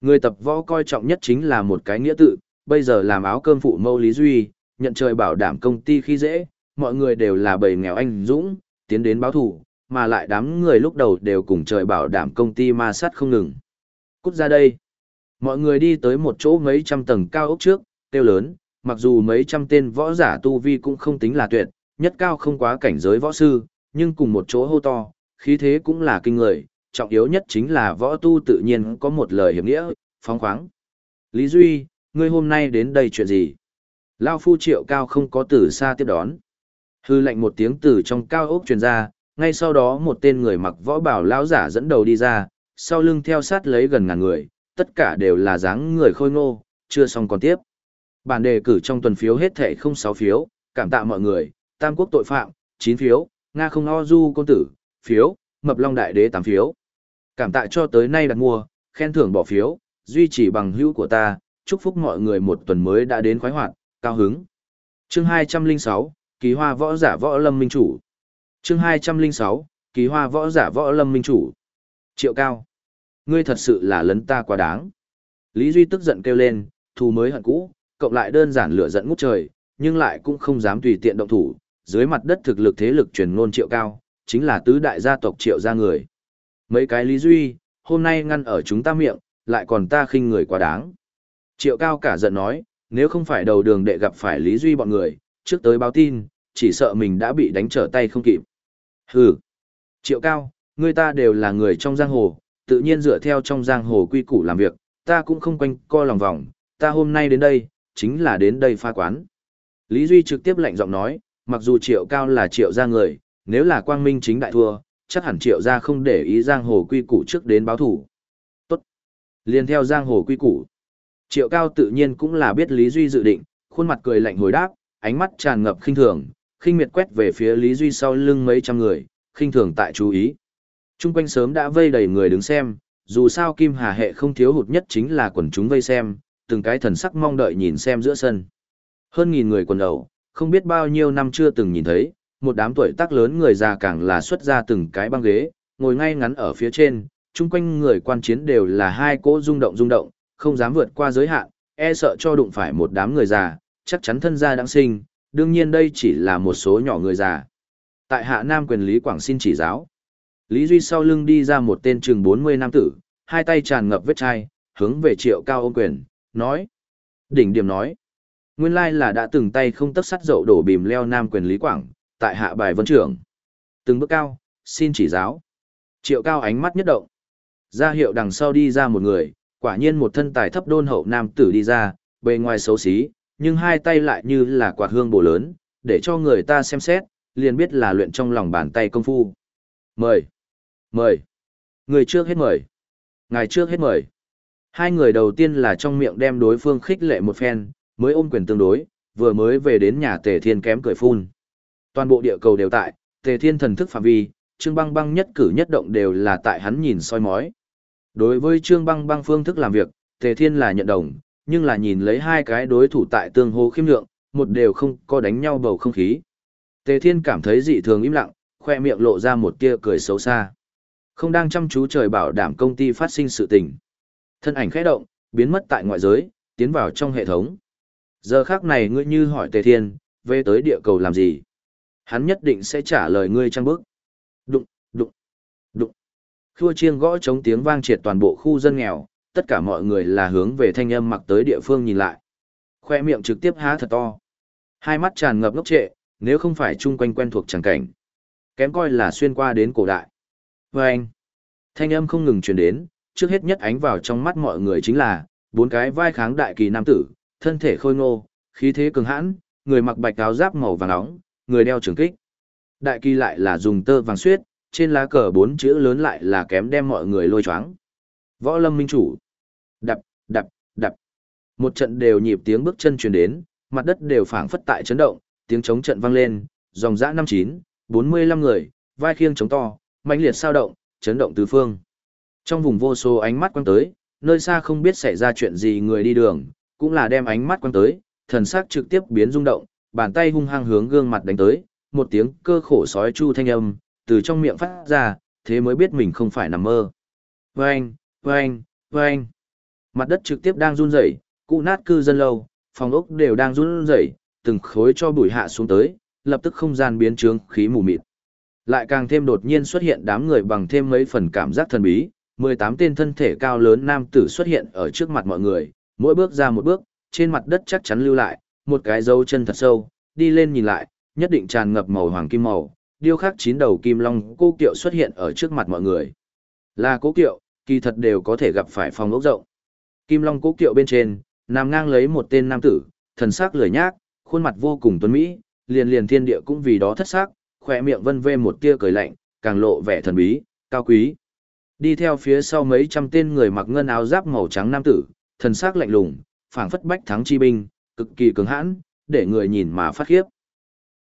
Người tập võ coi trọng nhất chính là một cái nghĩa tự, bây giờ làm áo cơm phụ mâu Lý Duy, nhận trời bảo đảm công ty khi dễ, mọi người đều là bầy nghèo anh dũng, tiến đến báo thủ, mà lại đám người lúc đầu đều cùng trời bảo đảm công ty ma sát không ngừng. Cút ra đây. Mọi người đi tới một chỗ mấy trăm tầng cao ốc trước, tiêu lớn, mặc dù mấy trăm tên võ giả tu vi cũng không tính là tuyệt, nhất cao không quá cảnh giới võ sư, nhưng cùng một chỗ hô to, khí thế cũng là kinh người, trọng yếu nhất chính là võ tu tự nhiên có một lời hiểm nghĩa, phóng khoáng. Lý Duy, ngươi hôm nay đến đây chuyện gì? Lao phu triệu cao không có từ xa tiếp đón. Hư lệnh một tiếng từ trong cao ốc truyền ra, ngay sau đó một tên người mặc võ bảo lão giả dẫn đầu đi ra, sau lưng theo sát lấy gần ngàn người, tất cả đều là dáng người khôi ngô, chưa xong còn tiếp. Bản đề cử trong tuần phiếu hết thẻ không sáu phiếu, cảm tạ mọi người, Tam quốc tội phạm, 9 phiếu, Nga không o du công tử, phiếu, Mập Long Đại Đế 8 phiếu. Cảm tạ cho tới nay đặt mua, khen thưởng bỏ phiếu, duy trì bằng hữu của ta, chúc phúc mọi người một tuần mới đã đến khoái hoạt, cao hứng. Chương 206, Kỳ Hoa Võ Giả Võ Lâm Minh Chủ. Chương 206, Kỳ Hoa Võ Giả Võ Lâm Minh Chủ. Triệu Cao. Ngươi thật sự là lấn ta quá đáng. Lý Duy tức giận kêu lên, thù mới hận cũ, cộng lại đơn giản lửa giận ngút trời, nhưng lại cũng không dám tùy tiện động thủ, dưới mặt đất thực lực thế lực truyền ngôn Triệu Cao, chính là tứ đại gia tộc triệu gia người. Mấy cái Lý Duy, hôm nay ngăn ở chúng ta miệng, lại còn ta khinh người quá đáng. Triệu cao cả giận nói, nếu không phải đầu đường đệ gặp phải Lý Duy bọn người, trước tới báo tin, chỉ sợ mình đã bị đánh trở tay không kịp. Hừ. Triệu cao, người ta đều là người trong giang hồ, tự nhiên dựa theo trong giang hồ quy củ làm việc, ta cũng không quanh co lòng vòng, ta hôm nay đến đây, chính là đến đây pha quán. Lý Duy trực tiếp lạnh giọng nói, mặc dù triệu cao là triệu gia người, nếu là quang minh chính đại thua, chắc hẳn triệu gia không để ý giang hồ quy củ trước đến báo thủ. Tốt. Liên theo giang hồ quy củ. Triệu cao tự nhiên cũng là biết Lý Duy dự định, khuôn mặt cười lạnh hồi đáp, ánh mắt tràn ngập khinh thường, khinh miệt quét về phía Lý Duy sau lưng mấy trăm người, khinh thường tại chú ý. Trung quanh sớm đã vây đầy người đứng xem, dù sao Kim Hà hệ không thiếu hụt nhất chính là quần chúng vây xem, từng cái thần sắc mong đợi nhìn xem giữa sân. Hơn nghìn người quần đầu, không biết bao nhiêu năm chưa từng nhìn thấy, một đám tuổi tác lớn người già càng là xuất ra từng cái băng ghế, ngồi ngay ngắn ở phía trên, chung quanh người quan chiến đều là hai cỗ rung động rung động, không dám vượt qua giới hạn, e sợ cho đụng phải một đám người già, chắc chắn thân gia đáng sinh, đương nhiên đây chỉ là một số nhỏ người già. Tại Hạ Nam quyền Lý Quảng xin chỉ giáo. Lý Duy sau lưng đi ra một tên chừng 40 nam tử, hai tay tràn ngập vết chai, hướng về triệu cao ôm quyền, nói. Đỉnh điểm nói. Nguyên lai là đã từng tay không tấp sắt dậu đổ bìm leo nam quyền Lý Quảng, tại hạ bài vân trưởng. Từng bước cao, xin chỉ giáo. Triệu cao ánh mắt nhất động. Ra hiệu đằng sau đi ra một người, quả nhiên một thân tài thấp đôn hậu nam tử đi ra, bề ngoài xấu xí, nhưng hai tay lại như là quạt hương bổ lớn, để cho người ta xem xét, liền biết là luyện trong lòng bàn tay công phu. Mời! Mời! Người trước hết mời! Ngài trước hết mời! Hai người đầu tiên là trong miệng đem đối phương khích lệ một phen, mới ôm quyền tương đối, vừa mới về đến nhà tề thiên kém cười phun. Toàn bộ địa cầu đều tại, tề thiên thần thức phạm vi, trương băng băng nhất cử nhất động đều là tại hắn nhìn soi mói. Đối với trương băng băng phương thức làm việc, tề thiên là nhận đồng, nhưng là nhìn lấy hai cái đối thủ tại tương hô khiêm lượng, một đều không có đánh nhau bầu không khí. Tề thiên cảm thấy dị thường im lặng, khoe miệng lộ ra một tia cười xấu xa. Không đang chăm chú trời bảo đảm công ty phát sinh sự tình. Thân ảnh khẽ động, biến mất tại ngoại giới, tiến vào trong hệ thống. Giờ khác này ngươi như hỏi Tề Thiên, về tới địa cầu làm gì? Hắn nhất định sẽ trả lời ngươi trăng bước. Đụng, đụng, đụng. Khua chiêng gõ chống tiếng vang triệt toàn bộ khu dân nghèo, tất cả mọi người là hướng về thanh âm mặc tới địa phương nhìn lại. Khoe miệng trực tiếp há thật to. Hai mắt tràn ngập ngốc trệ, nếu không phải chung quanh quen thuộc chẳng cảnh. Kém coi là xuyên qua đến cổ đại. Và anh, thanh âm không ngừng truyền đến, trước hết nhất ánh vào trong mắt mọi người chính là, bốn cái vai kháng đại kỳ nam tử, thân thể khôi ngô, khí thế cường hãn, người mặc bạch áo giáp màu vàng nóng, người đeo trường kích. Đại kỳ lại là dùng tơ vàng suyết, trên lá cờ bốn chữ lớn lại là kém đem mọi người lôi choáng. Võ Lâm Minh Chủ. Đập, đập. Một trận đều nhịp tiếng bước chân truyền đến, mặt đất đều phảng phất tại chấn động, tiếng chống trận vang lên, dòng dã năm chín, bốn mươi lăm người, vai khiêng chống to, mãnh liệt sao động, chấn động tứ phương. Trong vùng vô số ánh mắt quăng tới, nơi xa không biết xảy ra chuyện gì người đi đường, cũng là đem ánh mắt quăng tới, thần sắc trực tiếp biến rung động, bàn tay hung hăng hướng gương mặt đánh tới, một tiếng cơ khổ sói chu thanh âm, từ trong miệng phát ra, thế mới biết mình không phải nằm mơ. Vâng, vâng, vâng. Mặt đất trực tiếp đang run rẩy, cụ nát cư dân lâu, phòng ốc đều đang run rẩy, từng khối cho bụi hạ xuống tới, lập tức không gian biến trướng khí mù mịt. Lại càng thêm đột nhiên xuất hiện đám người bằng thêm mấy phần cảm giác thần bí, 18 tên thân thể cao lớn nam tử xuất hiện ở trước mặt mọi người, mỗi bước ra một bước, trên mặt đất chắc chắn lưu lại, một cái dấu chân thật sâu, đi lên nhìn lại, nhất định tràn ngập màu hoàng kim màu, điêu khắc chín đầu kim long cô kiệu xuất hiện ở trước mặt mọi người. Là cố kiệu, kỳ thật đều có thể gặp phải phòng ốc rộng. Kim long cố kiệu bên trên, nằm ngang lấy một tên nam tử, thần sắc lười nhác, khuôn mặt vô cùng tuấn mỹ, liền liền thiên địa cũng vì đó thất sắc, khỏe miệng vân vê một tia cười lạnh, càng lộ vẻ thần bí, cao quý. Đi theo phía sau mấy trăm tên người mặc ngân áo giáp màu trắng nam tử, thần sắc lạnh lùng, phảng phất bách thắng chi binh, cực kỳ cứng hãn, để người nhìn mà phát khiếp.